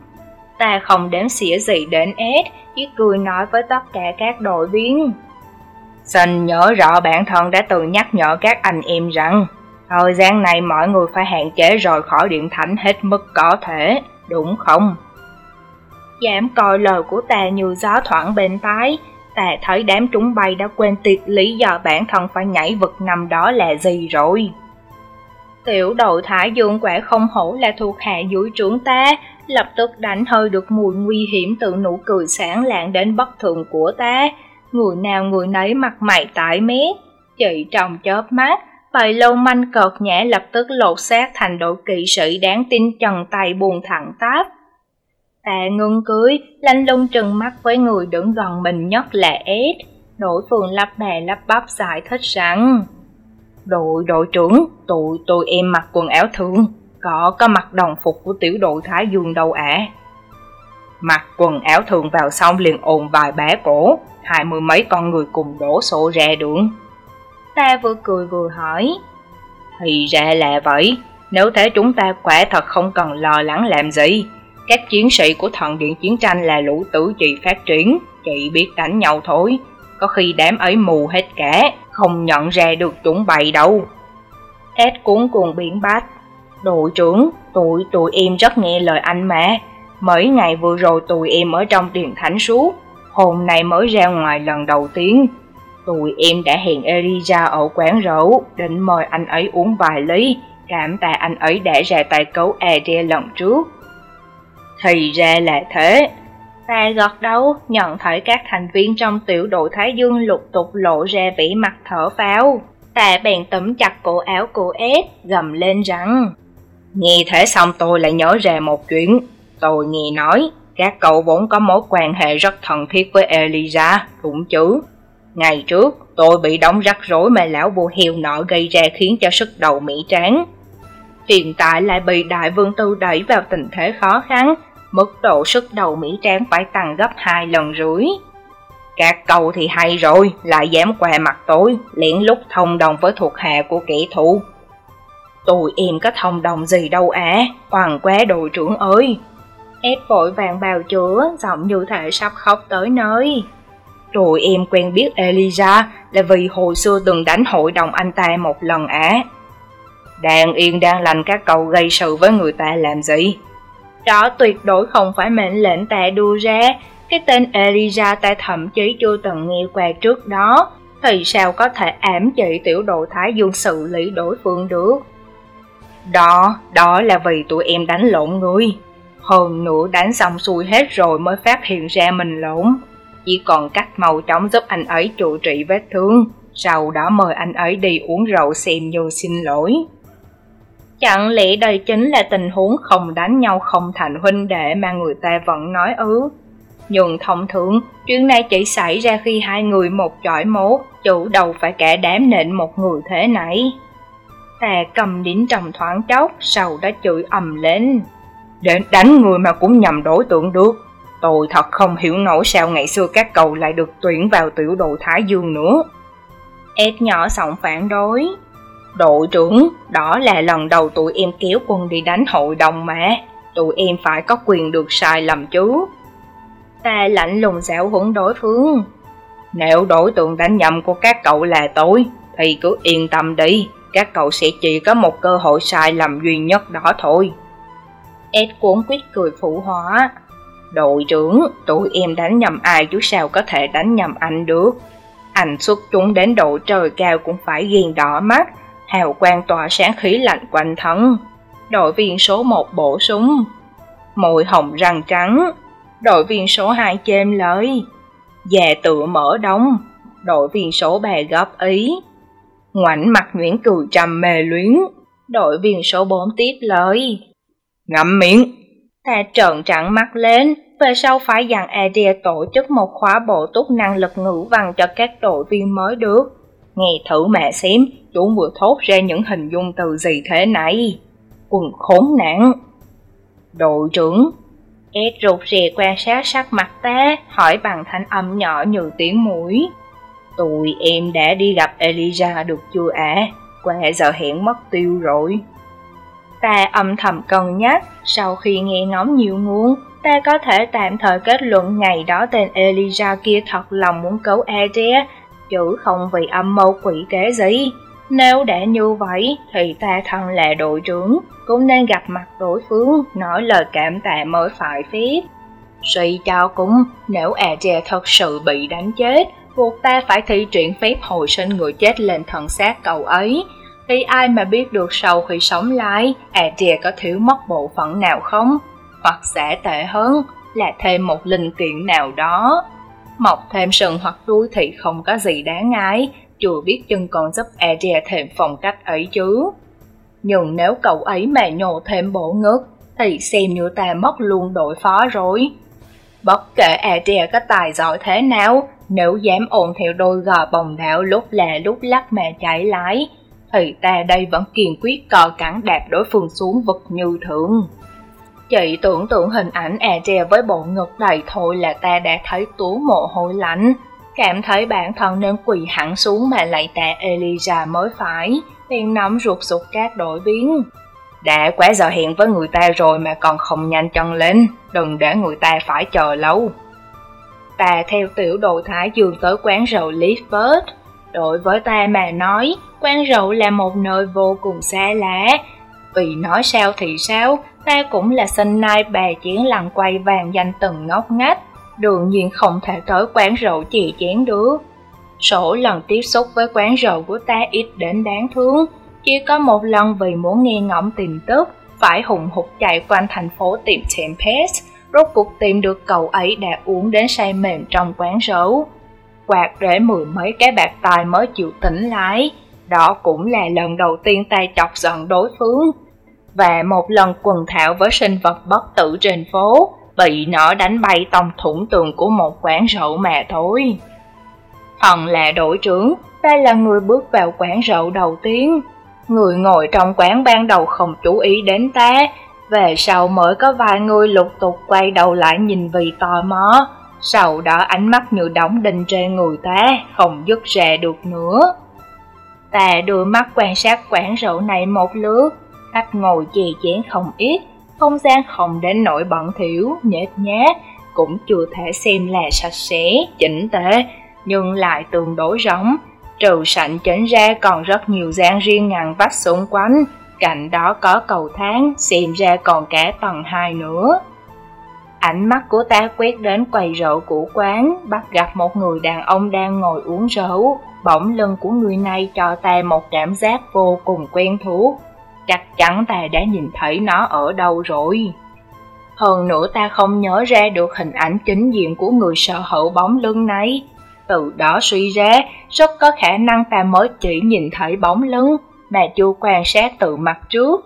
Ta không đếm xỉa gì đến Ed, chỉ cười nói với tất cả các đội viên. Xin nhớ rõ bản thân đã từng nhắc nhở các anh em rằng, thời gian này mọi người phải hạn chế rời khỏi điện thánh hết mức có thể, đúng không? giảm coi lời của ta như gió thoảng bên tái, ta thấy đám chúng bay đã quên tiệt lý do bản thân phải nhảy vực nằm đó là gì rồi. Tiểu đội thả dương quả không hổ là thuộc hạ dưới trưởng ta, lập tức đánh hơi được mùi nguy hiểm từ nụ cười sáng lạng đến bất thường của ta. người nào người nấy mặt mày tái mét, chị trong chớp mắt, bầy lâu manh cợt nhã lập tức lột xác thành đội kỵ sĩ đáng tin trần tay buồn thẳng táp. Tạ ngưng cưới, lanh lung trừng mắt với người đứng gần mình nhất là Ed. Đối phường lắp bè lắp bắp giải thích rằng Đội đội trưởng, tụi tôi em mặc quần áo thường, có có mặc đồng phục của tiểu đội Thái Dương đâu ạ. Mặc quần áo thường vào xong liền ồn vài bá cổ, hai mươi mấy con người cùng đổ xô ra đường. Ta vừa cười vừa hỏi, thì ra là vậy, nếu thế chúng ta quả thật không cần lo lắng làm gì. Các chiến sĩ của thần điện chiến tranh là lũ tử chỉ phát triển, chỉ biết đánh nhau thôi. Có khi đám ấy mù hết cả, không nhận ra được chúng bày đâu. Ed cuốn cuồng biển bát. Đội trưởng, tụi tụi em rất nghe lời anh mà. Mấy ngày vừa rồi tụi em ở trong điện thánh suốt, hôm nay mới ra ngoài lần đầu tiên. Tụi em đã hẹn Eliza ở quán rượu, định mời anh ấy uống vài ly, cảm tạ anh ấy đã ra tay cứu Adria lần trước. Thì ra là thế. Ta gật đầu, nhận thấy các thành viên trong tiểu đội Thái Dương lục tục lộ ra vẻ mặt thở pháo. Ta bèn tấm chặt cổ áo của ép, gầm lên rằng Nghe thế xong tôi lại nhớ ra một chuyện. Tôi nghe nói, các cậu vốn có mối quan hệ rất thân thiết với Eliza, đúng chứ? Ngày trước, tôi bị đóng rắc rối mà lão vua heo nọ gây ra khiến cho sức đầu mỹ tráng. Hiện tại lại bị đại vương tư đẩy vào tình thế khó khăn, mức độ sức đầu mỹ tráng phải tăng gấp hai lần rưỡi. Các câu thì hay rồi, lại dám què mặt tôi, liễn lúc thông đồng với thuộc hạ của kẻ thù. Tụi em có thông đồng gì đâu à, hoàng quá đội trưởng ơi. Ed vội vàng bào chữa, giọng như thể sắp khóc tới nơi. Tụi em quen biết Eliza là vì hồi xưa từng đánh hội đồng anh ta một lần á. À. Đang yên đang lành các cậu gây sự với người ta làm gì? Đó tuyệt đối không phải mệnh lệnh ta đưa ra, cái tên Eliza ta thậm chí chưa từng nghe qua trước đó, thì sao có thể ám chỉ tiểu đội Thái Dương xử lý đối phương được? Đó, đó là vì tụi em đánh lộn người. Hơn nữa đánh xong xuôi hết rồi mới phát hiện ra mình lộn. Chỉ còn cách màu chóng giúp anh ấy trụ trị vết thương, sau đó mời anh ấy đi uống rượu xem như xin lỗi. Chẳng lẽ đây chính là tình huống không đánh nhau không thành huynh đệ mà người ta vẫn nói ứ? Nhưng thông thường, chuyện này chỉ xảy ra khi hai người một chọi một, chủ đầu phải cả đám nện một người thế này. Ta cầm đỉnh trầm thoáng chốc, sau đó chửi ầm lên. Đến đánh người mà cũng nhầm đối tượng được. Tôi thật không hiểu nổi sao ngày xưa các cậu lại được tuyển vào tiểu đội Thái Dương nữa. Ed nhỏ giọng phản đối. Đội trưởng, đó là lần đầu tụi em kéo quân đi đánh hội đồng mà. Tụi em phải có quyền được sai lầm chứ. Ta lạnh lùng dạo huấn đối phương. Nếu đối tượng đánh nhầm của các cậu là tôi, thì cứ yên tâm đi, các cậu sẽ chỉ có một cơ hội sai lầm duy nhất đó thôi. Ed cuốn quyết cười phụ hóa. Đội trưởng, tụi em đánh nhầm ai chứ sao có thể đánh nhầm anh được. Anh xuất chúng đến độ trời cao cũng phải ghiền đỏ mắt, hào quang tỏa sáng khí lạnh quanh thân. Đội viên số 1 bổ súng. Môi hồng răng trắng. Đội viên số 2 chêm lời. Già tựa mở đóng. Đội viên số 3 góp ý. Ngoảnh mặt nguyễn cười trầm mê luyến. Đội viên số 4 tiếp lời. Ngậm miệng. Ta trợn trắng mắt lên, về sau phải dặn Adia tổ chức một khóa bổ túc năng lực ngữ văn cho các đội viên mới được. Nghe thử mẹ xem, chú vừa thốt ra những hình dung từ gì thế này. Quần khốn nạn. Đội trưởng, Ed rụt rè quan sát sắc mặt ta, hỏi bằng thanh âm nhỏ như tiếng mũi. Tụi em đã đi gặp Elijah được chưa ạ? À? Qua giờ hẹn mất tiêu rồi. Ta âm thầm cân nhắc, sau khi nghe ngóng nhiều nguồn, ta có thể tạm thời kết luận ngày đó tên Elijah kia thật lòng muốn cứu Adria, chứ không vì âm mưu quỷ kế gì. Nếu đã như vậy, thì ta thân là đội trưởng, cũng nên gặp mặt đối phương, nói lời cảm tạ mới phải phép. Suy cho cũng, nếu Adria thật sự bị đánh chết, buộc ta phải thi triển phép hồi sinh người chết lên thần xác cậu ấy, thì ai mà biết được sau khi sống lại, Adria có thiếu mất bộ phận nào không? Hoặc sẽ tệ hơn là thêm một linh kiện nào đó. Mọc thêm sừng hoặc đuôi thì không có gì đáng ngái, chưa biết chân còn giúp Adria thêm phong cách ấy chứ. Nhưng nếu cậu ấy mà nhổ thêm bộ ngực, thì xem như ta mất luôn đội phó rồi. Bất kể Adria có tài giỏi thế nào, nếu dám ồn theo đôi gò bồng đảo lúc lè lúc lắc mà chạy lái, thì ta đây vẫn kiên quyết cò cắn đạp đối phương xuống vực như thường. Chị tưởng tượng hình ảnh e Adria với bộ ngực đầy thôi là ta đã thấy tú mồ hôi lạnh, cảm thấy bản thân nên quỳ hẳn xuống mà lại tạ Elijah mới phải, liền nắm ruột sụt các đổi biến. Đã quá giờ hẹn với người ta rồi mà còn không nhanh chân lên, đừng để người ta phải chờ lâu. Ta theo tiểu đồ Thái Dương tới quán rượu Leafbird. Đối với ta mà nói, quán rượu là một nơi vô cùng xa lạ. Vì nói sao thì sao, ta cũng là sinh nai bà chiến lằn quay vàng danh từng ngóc ngách, đương nhiên không thể tới quán rượu chì chén được. Số lần tiếp xúc với quán rượu của ta ít đến đáng thương, chỉ có một lần vì muốn nghe ngóng tin tức, phải hùng hục chạy quanh thành phố tìm Tempest, rốt cuộc tìm được cậu ấy đã uống đến say mềm trong quán rượu. Quạt để mười mấy cái bạc tài mới chịu tỉnh lại, đó cũng là lần đầu tiên ta chọc giận đối phương. Và một lần quần thảo với sinh vật bất tử trên phố, bị nó đánh bay tông thủng tường của một quán rượu mà thôi. Thần là đội trưởng, ta là người bước vào quán rượu đầu tiên. Người ngồi trong quán ban đầu không chú ý đến ta, về sau mới có vài người lục tục quay đầu lại nhìn vì tò mò, sau đó ánh mắt như đóng đinh trên người ta, không dứt ra được nữa. Ta đưa mắt quan sát quán rượu này một lượt, khách ngồi chè chén không ít, không gian không đến nỗi bận thiểu, nhếch nhác, cũng chưa thể xem là sạch sẽ, chỉnh tề, nhưng lại tương đối rỗng. Trừ sảnh chỉnh ra còn rất nhiều gian riêng ngăn vách xung quanh, cạnh đó có cầu thang, xem ra còn cả tầng 2 nữa. Ánh mắt của ta quét đến quầy rượu của quán, bắt gặp một người đàn ông đang ngồi uống rượu. Bỗng lưng của người này cho ta một cảm giác vô cùng quen thuộc. Chắc chắn ta đã nhìn thấy nó ở đâu rồi. Hơn nữa ta không nhớ ra được hình ảnh chính diện của người sở hữu bóng lưng này. Từ đó suy ra, rất có khả năng ta mới chỉ nhìn thấy bóng lưng, mà chưa quan sát từ mặt trước.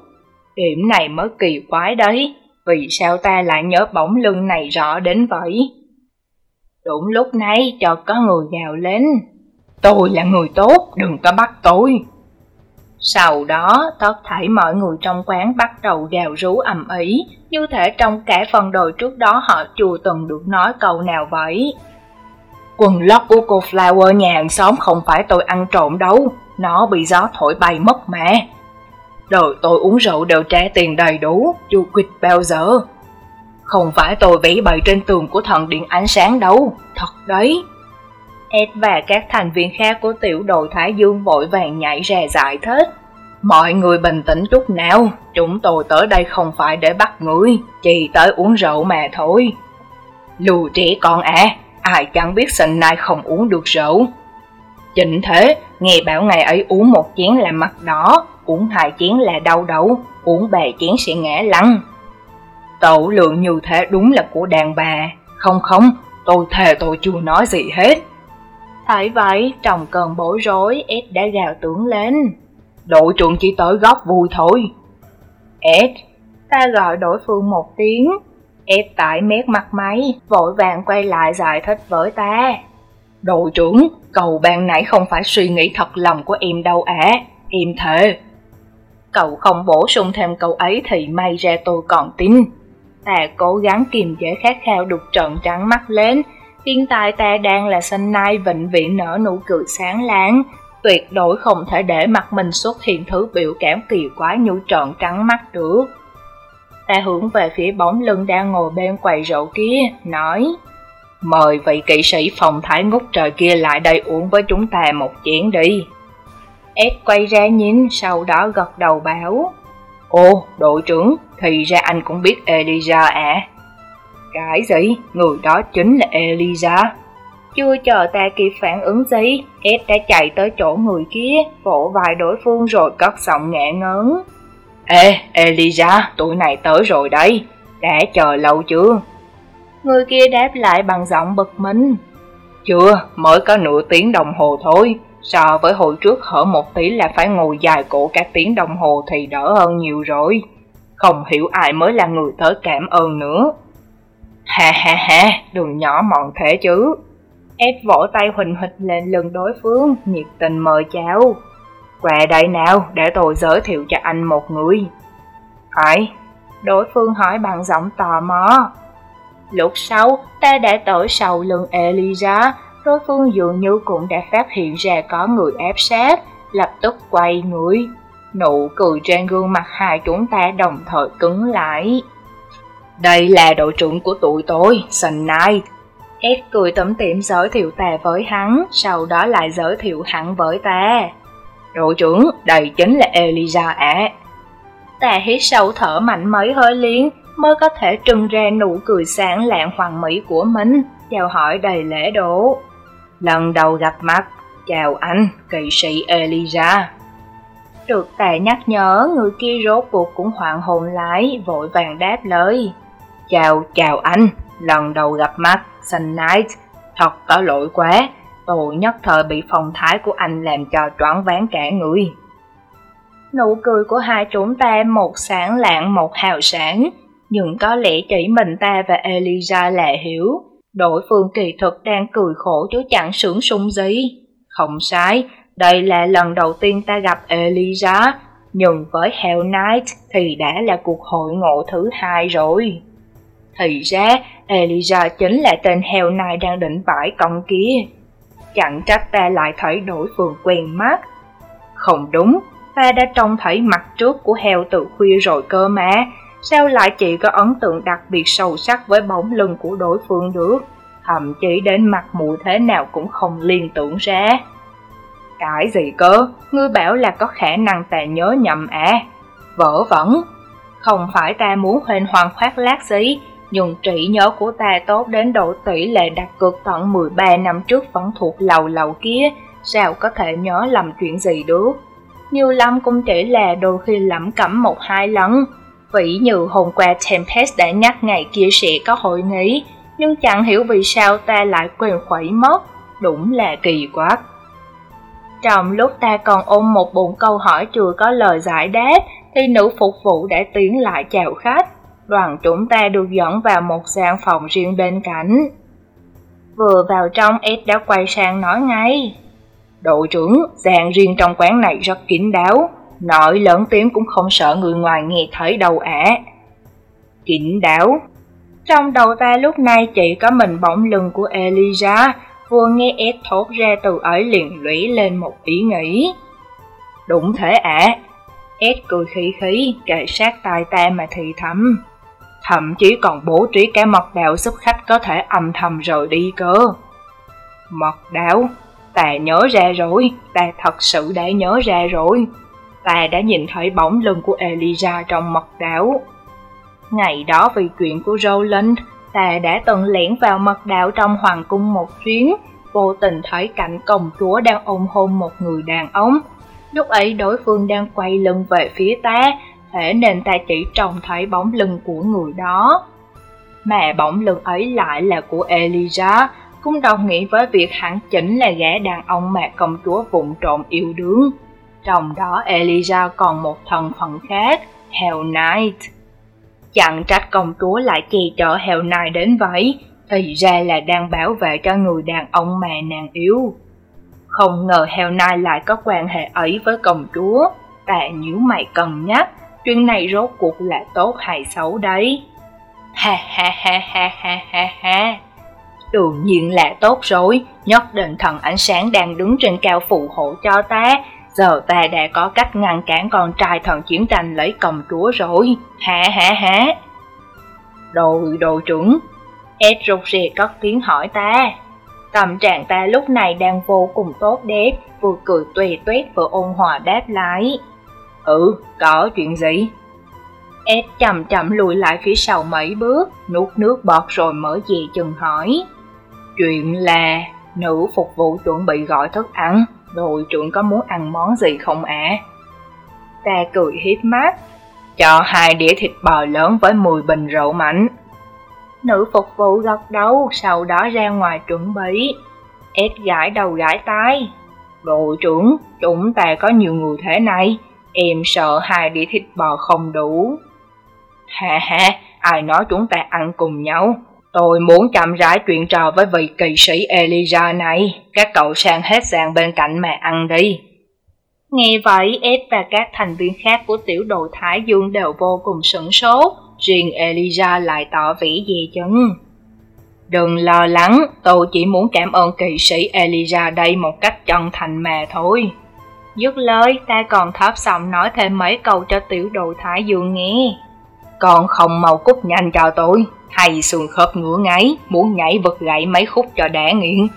Điểm này mới kỳ quái đấy, vì sao ta lại nhớ bóng lưng này rõ đến vậy? Đúng lúc này cho có người gào lên. Tôi là người tốt, đừng có bắt tôi. Sau đó, tất thảy mọi người trong quán bắt đầu gào rú ầm ĩ, như thể trong cả phần đồi trước đó họ chưa từng được nói câu nào vậy. Quần lót của cô Flower nhà hàng xóm không phải tôi ăn trộm đâu, nó bị gió thổi bay mất mà. Đời tôi uống rượu đều trả tiền đầy đủ, chưa quỵt bao giờ. Không phải tôi vẽ bày trên tường của thần điện ánh sáng đâu, thật đấy. Ed và các thành viên khác của tiểu đội Thái Dương vội vàng nhảy ra giải thích. Mọi người bình tĩnh chút nào, chúng tôi tới đây không phải để bắt người, chỉ tới uống rượu mà thôi. Lù trẻ con à, ai chẳng biết sinh nay không uống được rượu. Chính thế, nghe bảo ngày ấy uống một chén là mặt đỏ, uống hai chén là đau đầu, uống ba chén sẽ ngã lăn. Tẩu lượng như thế đúng là của đàn bà, không không, tôi thề tôi chưa nói gì hết. Thấy vậy, trong cơn bối rối, Ed đã gào tưởng lên. Đội trưởng chỉ tới góc vui thôi. Ed, ta gọi đối phương một tiếng. Ed tải mét mặt máy, vội vàng quay lại giải thích với ta. Đội trưởng, cầu ban nãy không phải suy nghĩ thật lòng của em đâu ạ, à. em thề. Cậu không bổ sung thêm câu ấy thì may ra tôi còn tin. Ta cố gắng kiềm chế khát khao đục trận trắng mắt lên, hiện tại ta đang là sinh nai vĩnh viễn nở nụ cười sáng láng, tuyệt đối không thể để mặt mình xuất hiện thứ biểu cảm kỳ quái như trợn trắng mắt được. Ta hướng về phía bóng lưng đang ngồi bên quầy rượu kia, nói Mời vị kỵ sĩ phòng thái ngút trời kia lại đây uống với chúng ta một chén đi. Ed quay ra nhìn, sau đó gật đầu bảo Ồ, đội trưởng, thì ra anh cũng biết Eliza à? Cái gì? Người đó chính là Eliza. Chưa chờ ta kịp phản ứng gì, Ed đã chạy tới chỗ người kia, vỗ vài đối phương rồi cất giọng ngẹ ngớn. Ê, Eliza, tuổi này tới rồi đấy, đã chờ lâu chưa? Người kia đáp lại bằng giọng bực mình. Chưa, mới có nửa tiếng đồng hồ thôi. So với hồi trước hở một tí là phải ngồi dài cổ cả tiếng đồng hồ thì đỡ hơn nhiều rồi. Không hiểu ai mới là người tới cảm ơn nữa. Ha ha ha, đừng nhỏ mọn thế chứ. Ed vỗ tay huỳnh hịch lên lưng đối phương, nhiệt tình mời chào. Qua đây nào, để tôi giới thiệu cho anh một người. Hỏi, đối phương hỏi bằng giọng tò mò. Lúc sau, ta đã tới sau lưng Eliza, đối phương dường như cũng đã phát hiện ra có người ép sát, lập tức quay người. Nụ cười trên gương mặt hai chúng ta đồng thời cứng lại. Đây là đội trưởng của tụi tôi, Sun Knight. Ed cười tấm tiệm giới thiệu ta với hắn, sau đó lại giới thiệu hắn với ta. Đội trưởng, đây chính là Eliza ạ. Ta hít sâu thở mạnh mấy hơi liên, mới có thể trưng ra nụ cười sáng lạng hoàng mỹ của mình, chào hỏi đầy lễ độ. Lần đầu gặp mặt, chào anh, kỳ sĩ Eliza. Được ta nhắc nhở, người kia rốt cuộc cũng hoảng hồn lại, vội vàng đáp lời. Chào, chào anh, lần đầu gặp mặt, Sun Knight, thật có lỗi quá, tôi nhất thời bị phong thái của anh làm cho choáng váng cả người. Nụ cười của hai chúng ta một sáng lạng một hào sáng, nhưng có lẽ chỉ mình ta và Eliza là hiểu, đối phương kỳ thực đang cười khổ chứ chẳng sướng sung gì. Không sai, đây là lần đầu tiên ta gặp Eliza, nhưng với Hell Knight thì đã là cuộc hội ngộ thứ hai rồi. Thì ra, Eliza chính là tên heo này đang định bãi con kia. Chẳng trách ta lại thấy đổi phương quen mắt. Không đúng, ta đã trông thấy mặt trước của heo từ khuya rồi cơ mà, sao lại chỉ có ấn tượng đặc biệt sâu sắc với bóng lưng của đối phương được, thậm chí đến mặt mũi thế nào cũng không liên tưởng ra. Cái gì cơ, ngươi bảo là có khả năng ta nhớ nhầm à? Vỡ vẩn, không phải ta muốn hoen hoàng khoác lác gì, nhưng trí nhớ của ta tốt đến độ tỷ lệ đặt cược tận 13 năm trước vẫn thuộc lầu lầu kia, sao có thể nhớ lầm chuyện gì được. Như lắm cũng chỉ là đôi khi lẩm cẩm một hai lần. Vĩ như hôm qua Tempest đã nhắc ngày kia sẽ có hội nghị, nhưng chẳng hiểu vì sao ta lại quên khuẩy mất, đúng là kỳ quá. Trong lúc ta còn ôm một bụng câu hỏi chưa có lời giải đáp, thì nữ phục vụ đã tiến lại chào khách đoàn chúng ta được dẫn vào một gian phòng riêng bên cạnh. Vừa vào trong, Ed đã quay sang nói ngay. Đội trưởng, gian riêng trong quán này rất kín đáo, nội lớn tiếng cũng không sợ người ngoài nghe thấy đâu ả. Kín đáo? Trong đầu ta lúc này chỉ có mình bóng lưng của Elijah, vừa nghe Ed thốt ra từ ấy liền lũy lên một ý nghĩ. Đúng thế ạ. Ed cười khí khí, kề sát tai ta mà thì thầm thậm chí còn bố trí cái mật đạo giúp khách có thể âm thầm rời đi cơ. Mật đạo? Ta nhớ ra rồi, ta thật sự đã nhớ ra rồi. Ta đã nhìn thấy bóng lưng của Elijah trong mật đạo. Ngày đó vì chuyện của Roland, ta đã từng lẻn vào mật đạo trong hoàng cung một chuyến, vô tình thấy cảnh công chúa đang ôm hôn một người đàn ông. Lúc ấy đối phương đang quay lưng về phía ta, thế nên ta chỉ trông thấy bóng lưng của người đó. Mà bóng lưng ấy lại là của Elijah, cũng đồng nghĩa với việc hắn chính là gã đàn ông mà công chúa vụng trộm yêu đương. Trong đó Elijah còn một thần phận khác, Hell Knight. Chẳng trách công chúa lại che chở Hell Knight đến vậy, thì ra là đang bảo vệ cho người đàn ông mà nàng yêu. Không ngờ Hell Knight lại có quan hệ ấy với công chúa, ta nhíu mày cân nhắc, chuyện này rốt cuộc là tốt hay xấu đấy. Ha ha ha ha ha ha ha. Đương nhiên là tốt rồi, nhất định thần ánh sáng đang đứng trên cao phù hộ cho ta. Giờ ta đã có cách ngăn cản con trai thần chiến tranh lấy công chúa rồi. Ha ha ha. Đội đội trưởng, Ed cất tiếng hỏi ta. Tâm trạng ta lúc này đang vô cùng tốt đẹp, vừa cười tuề tuyết vừa ôn hòa đáp lại. Ừ, có chuyện gì? Ed chậm chậm lùi lại phía sau mấy bước, nuốt nước bọt rồi mở về chừng hỏi. Chuyện là nữ phục vụ chuẩn bị gọi thức ăn, đội trưởng có muốn ăn món gì không ạ? Ta cười hiếp mắt, cho hai đĩa thịt bò lớn với 10 bình rượu mạnh. Nữ phục vụ gật đầu, sau đó ra ngoài chuẩn bị. Ed gãi đầu gãi tay. Đội trưởng, chúng ta có nhiều người thế này, em sợ hai đĩa thịt bò không đủ. Ha ha, ai nói chúng ta ăn cùng nhau? Tôi muốn chậm rãi chuyện trò với vị kỳ sĩ Elijah này, các cậu sang hết sàn bên cạnh mà ăn đi. Nghe vậy, Ed và các thành viên khác của tiểu đội Thái Dương đều vô cùng sửng sốt, riêng Elijah lại tỏ vẻ dè chấn. Đừng lo lắng, tôi chỉ muốn cảm ơn kỵ sĩ Elijah đây một cách chân thành mà thôi. Dứt lời, ta còn thấp giọng nói thêm mấy câu cho tiểu đội Thái Dương nghe. Còn không mau cút nhanh cho tôi, hay xương khớp ngửa ngáy, muốn nhảy vật gãy mấy khúc cho đẻ nghiện.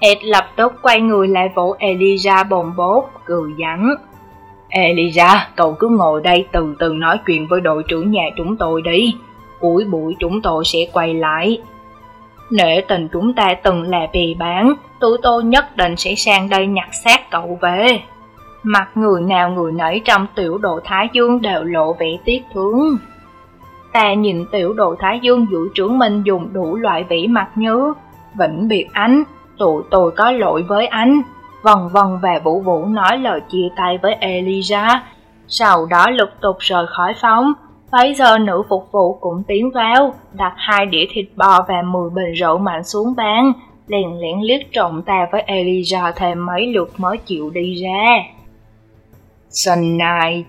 Ed lập tức quay người lại vỗ Elijah bồn bốt, cười dẫn. Elijah, cậu cứ ngồi đây từ từ nói chuyện với đội trưởng nhà chúng tôi đi. Cuối buổi chúng tôi sẽ quay lại. Nể tình chúng ta từng là bì bán, tụi tôi nhất định sẽ sang đây nhặt xác cậu về. Mặt người nào người nấy trong tiểu đội Thái Dương đều lộ vẻ tiếc thương. Ta nhìn tiểu đội Thái Dương dụ trưởng mình dùng đủ loại vĩ mặt như Vĩnh biệt anh, tụi tôi có lỗi với anh, vần vần và vũ vũ nói lời chia tay với Elijah, sau đó lục tục rời khỏi phóng. Bấy giờ nữ phục vụ cũng tiến vào, đặt hai đĩa thịt bò và 10 bình rượu mạnh xuống bàn, liền liễn liếc trộm ta với Elijah thêm mấy lượt mới chịu đi ra. Sunnight,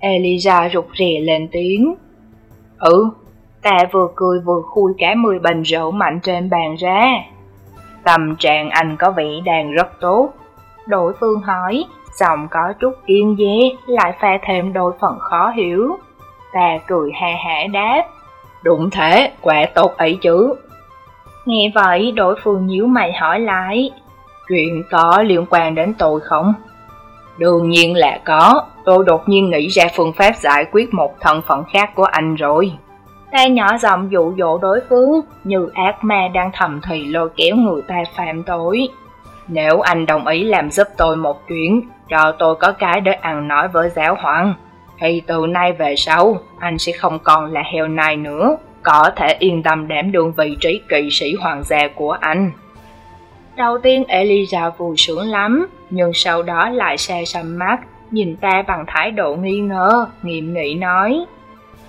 Elijah rụt rè lên tiếng. Ừ, ta vừa cười vừa khui cả 10 bình rượu mạnh trên bàn ra. Tâm trạng anh có vẻ đang rất tốt. Đối phương hỏi, giọng có chút kiên dè, lại pha thêm đôi phần khó hiểu. Ta cười hà hả đáp. Đúng thế, quả tốt ấy chứ. Nghe vậy, đội phương nhíu mày hỏi lại. Chuyện có liên quan đến tôi không? Đương nhiên là có, tôi đột nhiên nghĩ ra phương pháp giải quyết một thân phận khác của anh rồi. Ta nhỏ giọng dụ dỗ đối phương, như ác ma đang thầm thì lôi kéo người ta phạm tội. Nếu anh đồng ý làm giúp tôi một chuyện, cho tôi có cái để ăn nói với giáo hoàng, thì từ nay về sau, anh sẽ không còn là heo nai nữa, có thể yên tâm đảm đương vị trí kỵ sĩ hoàng gia của anh. Đầu tiên Eliza vui sướng lắm, nhưng sau đó lại xe sầm mắt, nhìn ta bằng thái độ nghi ngờ, nghiệm nghị nói.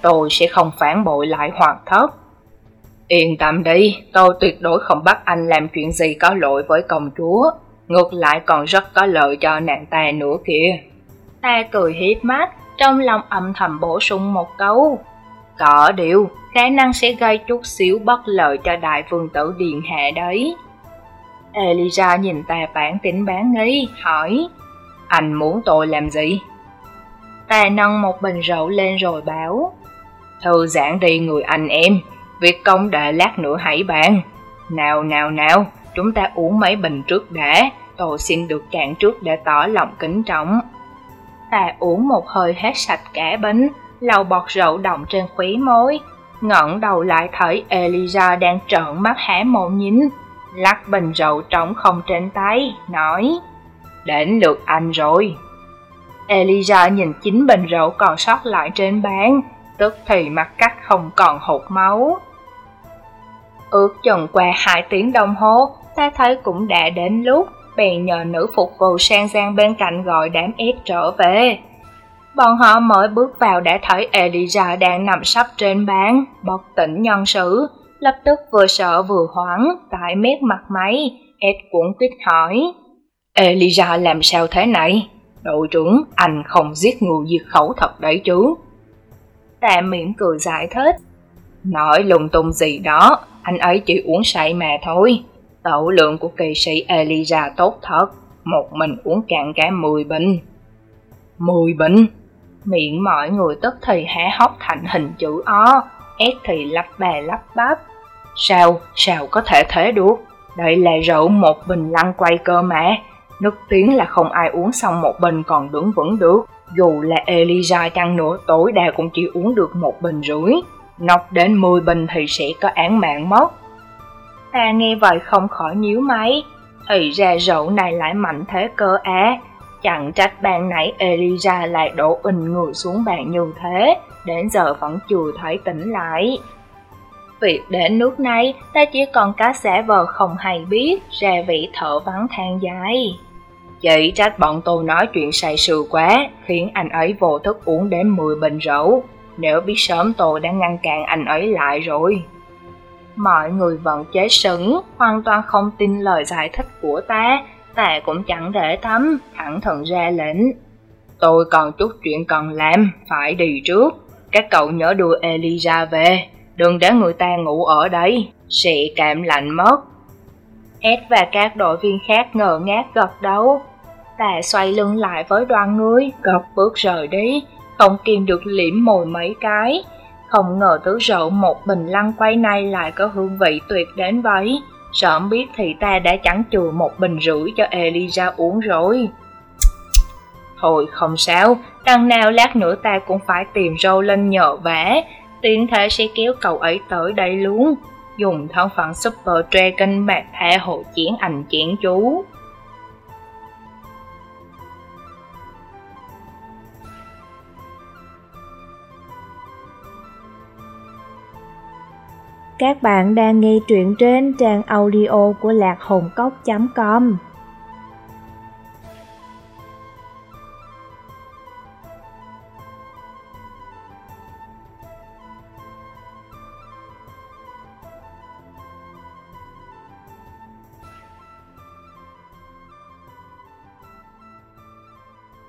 Tôi sẽ không phản bội lại hoàng thất. Yên tâm đi, tôi tuyệt đối không bắt anh làm chuyện gì có lỗi với công chúa, ngược lại còn rất có lợi cho nàng ta nữa kìa. Ta cười hiếp mắt, trong lòng âm thầm bổ sung một câu. Có điều, khả năng sẽ gây chút xíu bất lợi cho đại vương tử điện hạ đấy. Elisa nhìn tà bản tỉnh bán nghi, hỏi Anh muốn tôi làm gì? Ta nâng một bình rượu lên rồi bảo Thư giãn đi người anh em, việc công đệ lát nữa hãy bàn. Nào nào nào, chúng ta uống mấy bình trước đã, tôi xin được cạn trước để tỏ lòng kính trọng. Ta uống một hơi hết sạch cả bánh, lau bọt rượu động trên khóe môi, ngẩng đầu lại thấy Eliza đang trợn mắt há mồm nhín, lắc bình rượu trống không trên tay, nói Đến lượt anh rồi. Eliza nhìn chính bình rượu còn sót lại trên bàn, tức thì mặt cắt không còn hột máu. Ước chừng qua hai tiếng đồng hồ, ta thấy cũng đã đến lúc, bèn nhờ nữ phục vụ sang gian bên cạnh gọi đám ép trở về. Bọn họ mới bước vào đã thấy Elijah đang nằm sắp trên bàn, bất tỉnh nhân sự, lập tức vừa sợ vừa hoảng, tại mép mặt máy, Ed cuộn quýt hỏi. Elijah làm sao thế này? Đội trưởng, anh không giết người diệt khẩu thật đấy chứ? Ta miệng cười giải thích. Nói lung tung gì đó, anh ấy chỉ uống say mà thôi. Tẩu lượng của kỳ sĩ Eliza tốt thật, một mình uống cạn cả 10 bình. 10 bình? Miệng mọi người tức thì há hốc thành hình chữ O, ép thì lắp bè lắp bắp. Sao, sao có thể thế được? Đây là rượu một bình lăn quay cơ mà. Nước tiếng là không ai uống xong một bình còn đứng vững được. Dù là Eliza chăng nữa tối đa cũng chỉ uống được một bình rưỡi. Nọc đến 10 bình thì sẽ có án mạng mất. Ta nghe vậy không khỏi nhíu máy. Thì ra rượu này lại mạnh thế cơ á. Chẳng trách ban nãy Elisa lại đổ ình người xuống bàn như thế, đến giờ vẫn chưa thấy tỉnh lại. Việc đến nước này, ta chỉ còn cá xẻ vờ không hay biết, ra vị thở vắng than dài. Chị trách bọn tôi nói chuyện say sưa quá, khiến anh ấy vô thức uống đến 10 bình rượu. Nếu biết sớm tôi đã ngăn cản anh ấy lại rồi. Mọi người vẫn chế sững, hoàn toàn không tin lời giải thích của ta, ta cũng chẳng để thấm, thẳng thừng ra lệnh. Tôi còn chút chuyện cần làm, phải đi trước. Các cậu nhớ đưa Eliza về, đừng để người ta ngủ ở đây, sẽ cảm lạnh mất. Ed và các đội viên khác ngờ ngác gật đầu. Ta xoay lưng lại với đoàn người, gật bước rời đi, không kìm được liễm mồi mấy cái. Không ngờ thứ rượu một bình lăng quay này lại có hương vị tuyệt đến vậy. Sớm biết thì ta đã chẳng chừa một bình rưỡi cho Elisa uống rồi. Thôi không sao, đằng nào lát nữa ta cũng phải tìm râu lên nhờ vả, tiện thể sẽ kéo cậu ấy tới đây luôn. Dùng thân phận Super Dragon bạc thẻ hộ chiến ảnh chiến chú. Các bạn đang nghe truyện trên trang audio của lạc hồn cốc.com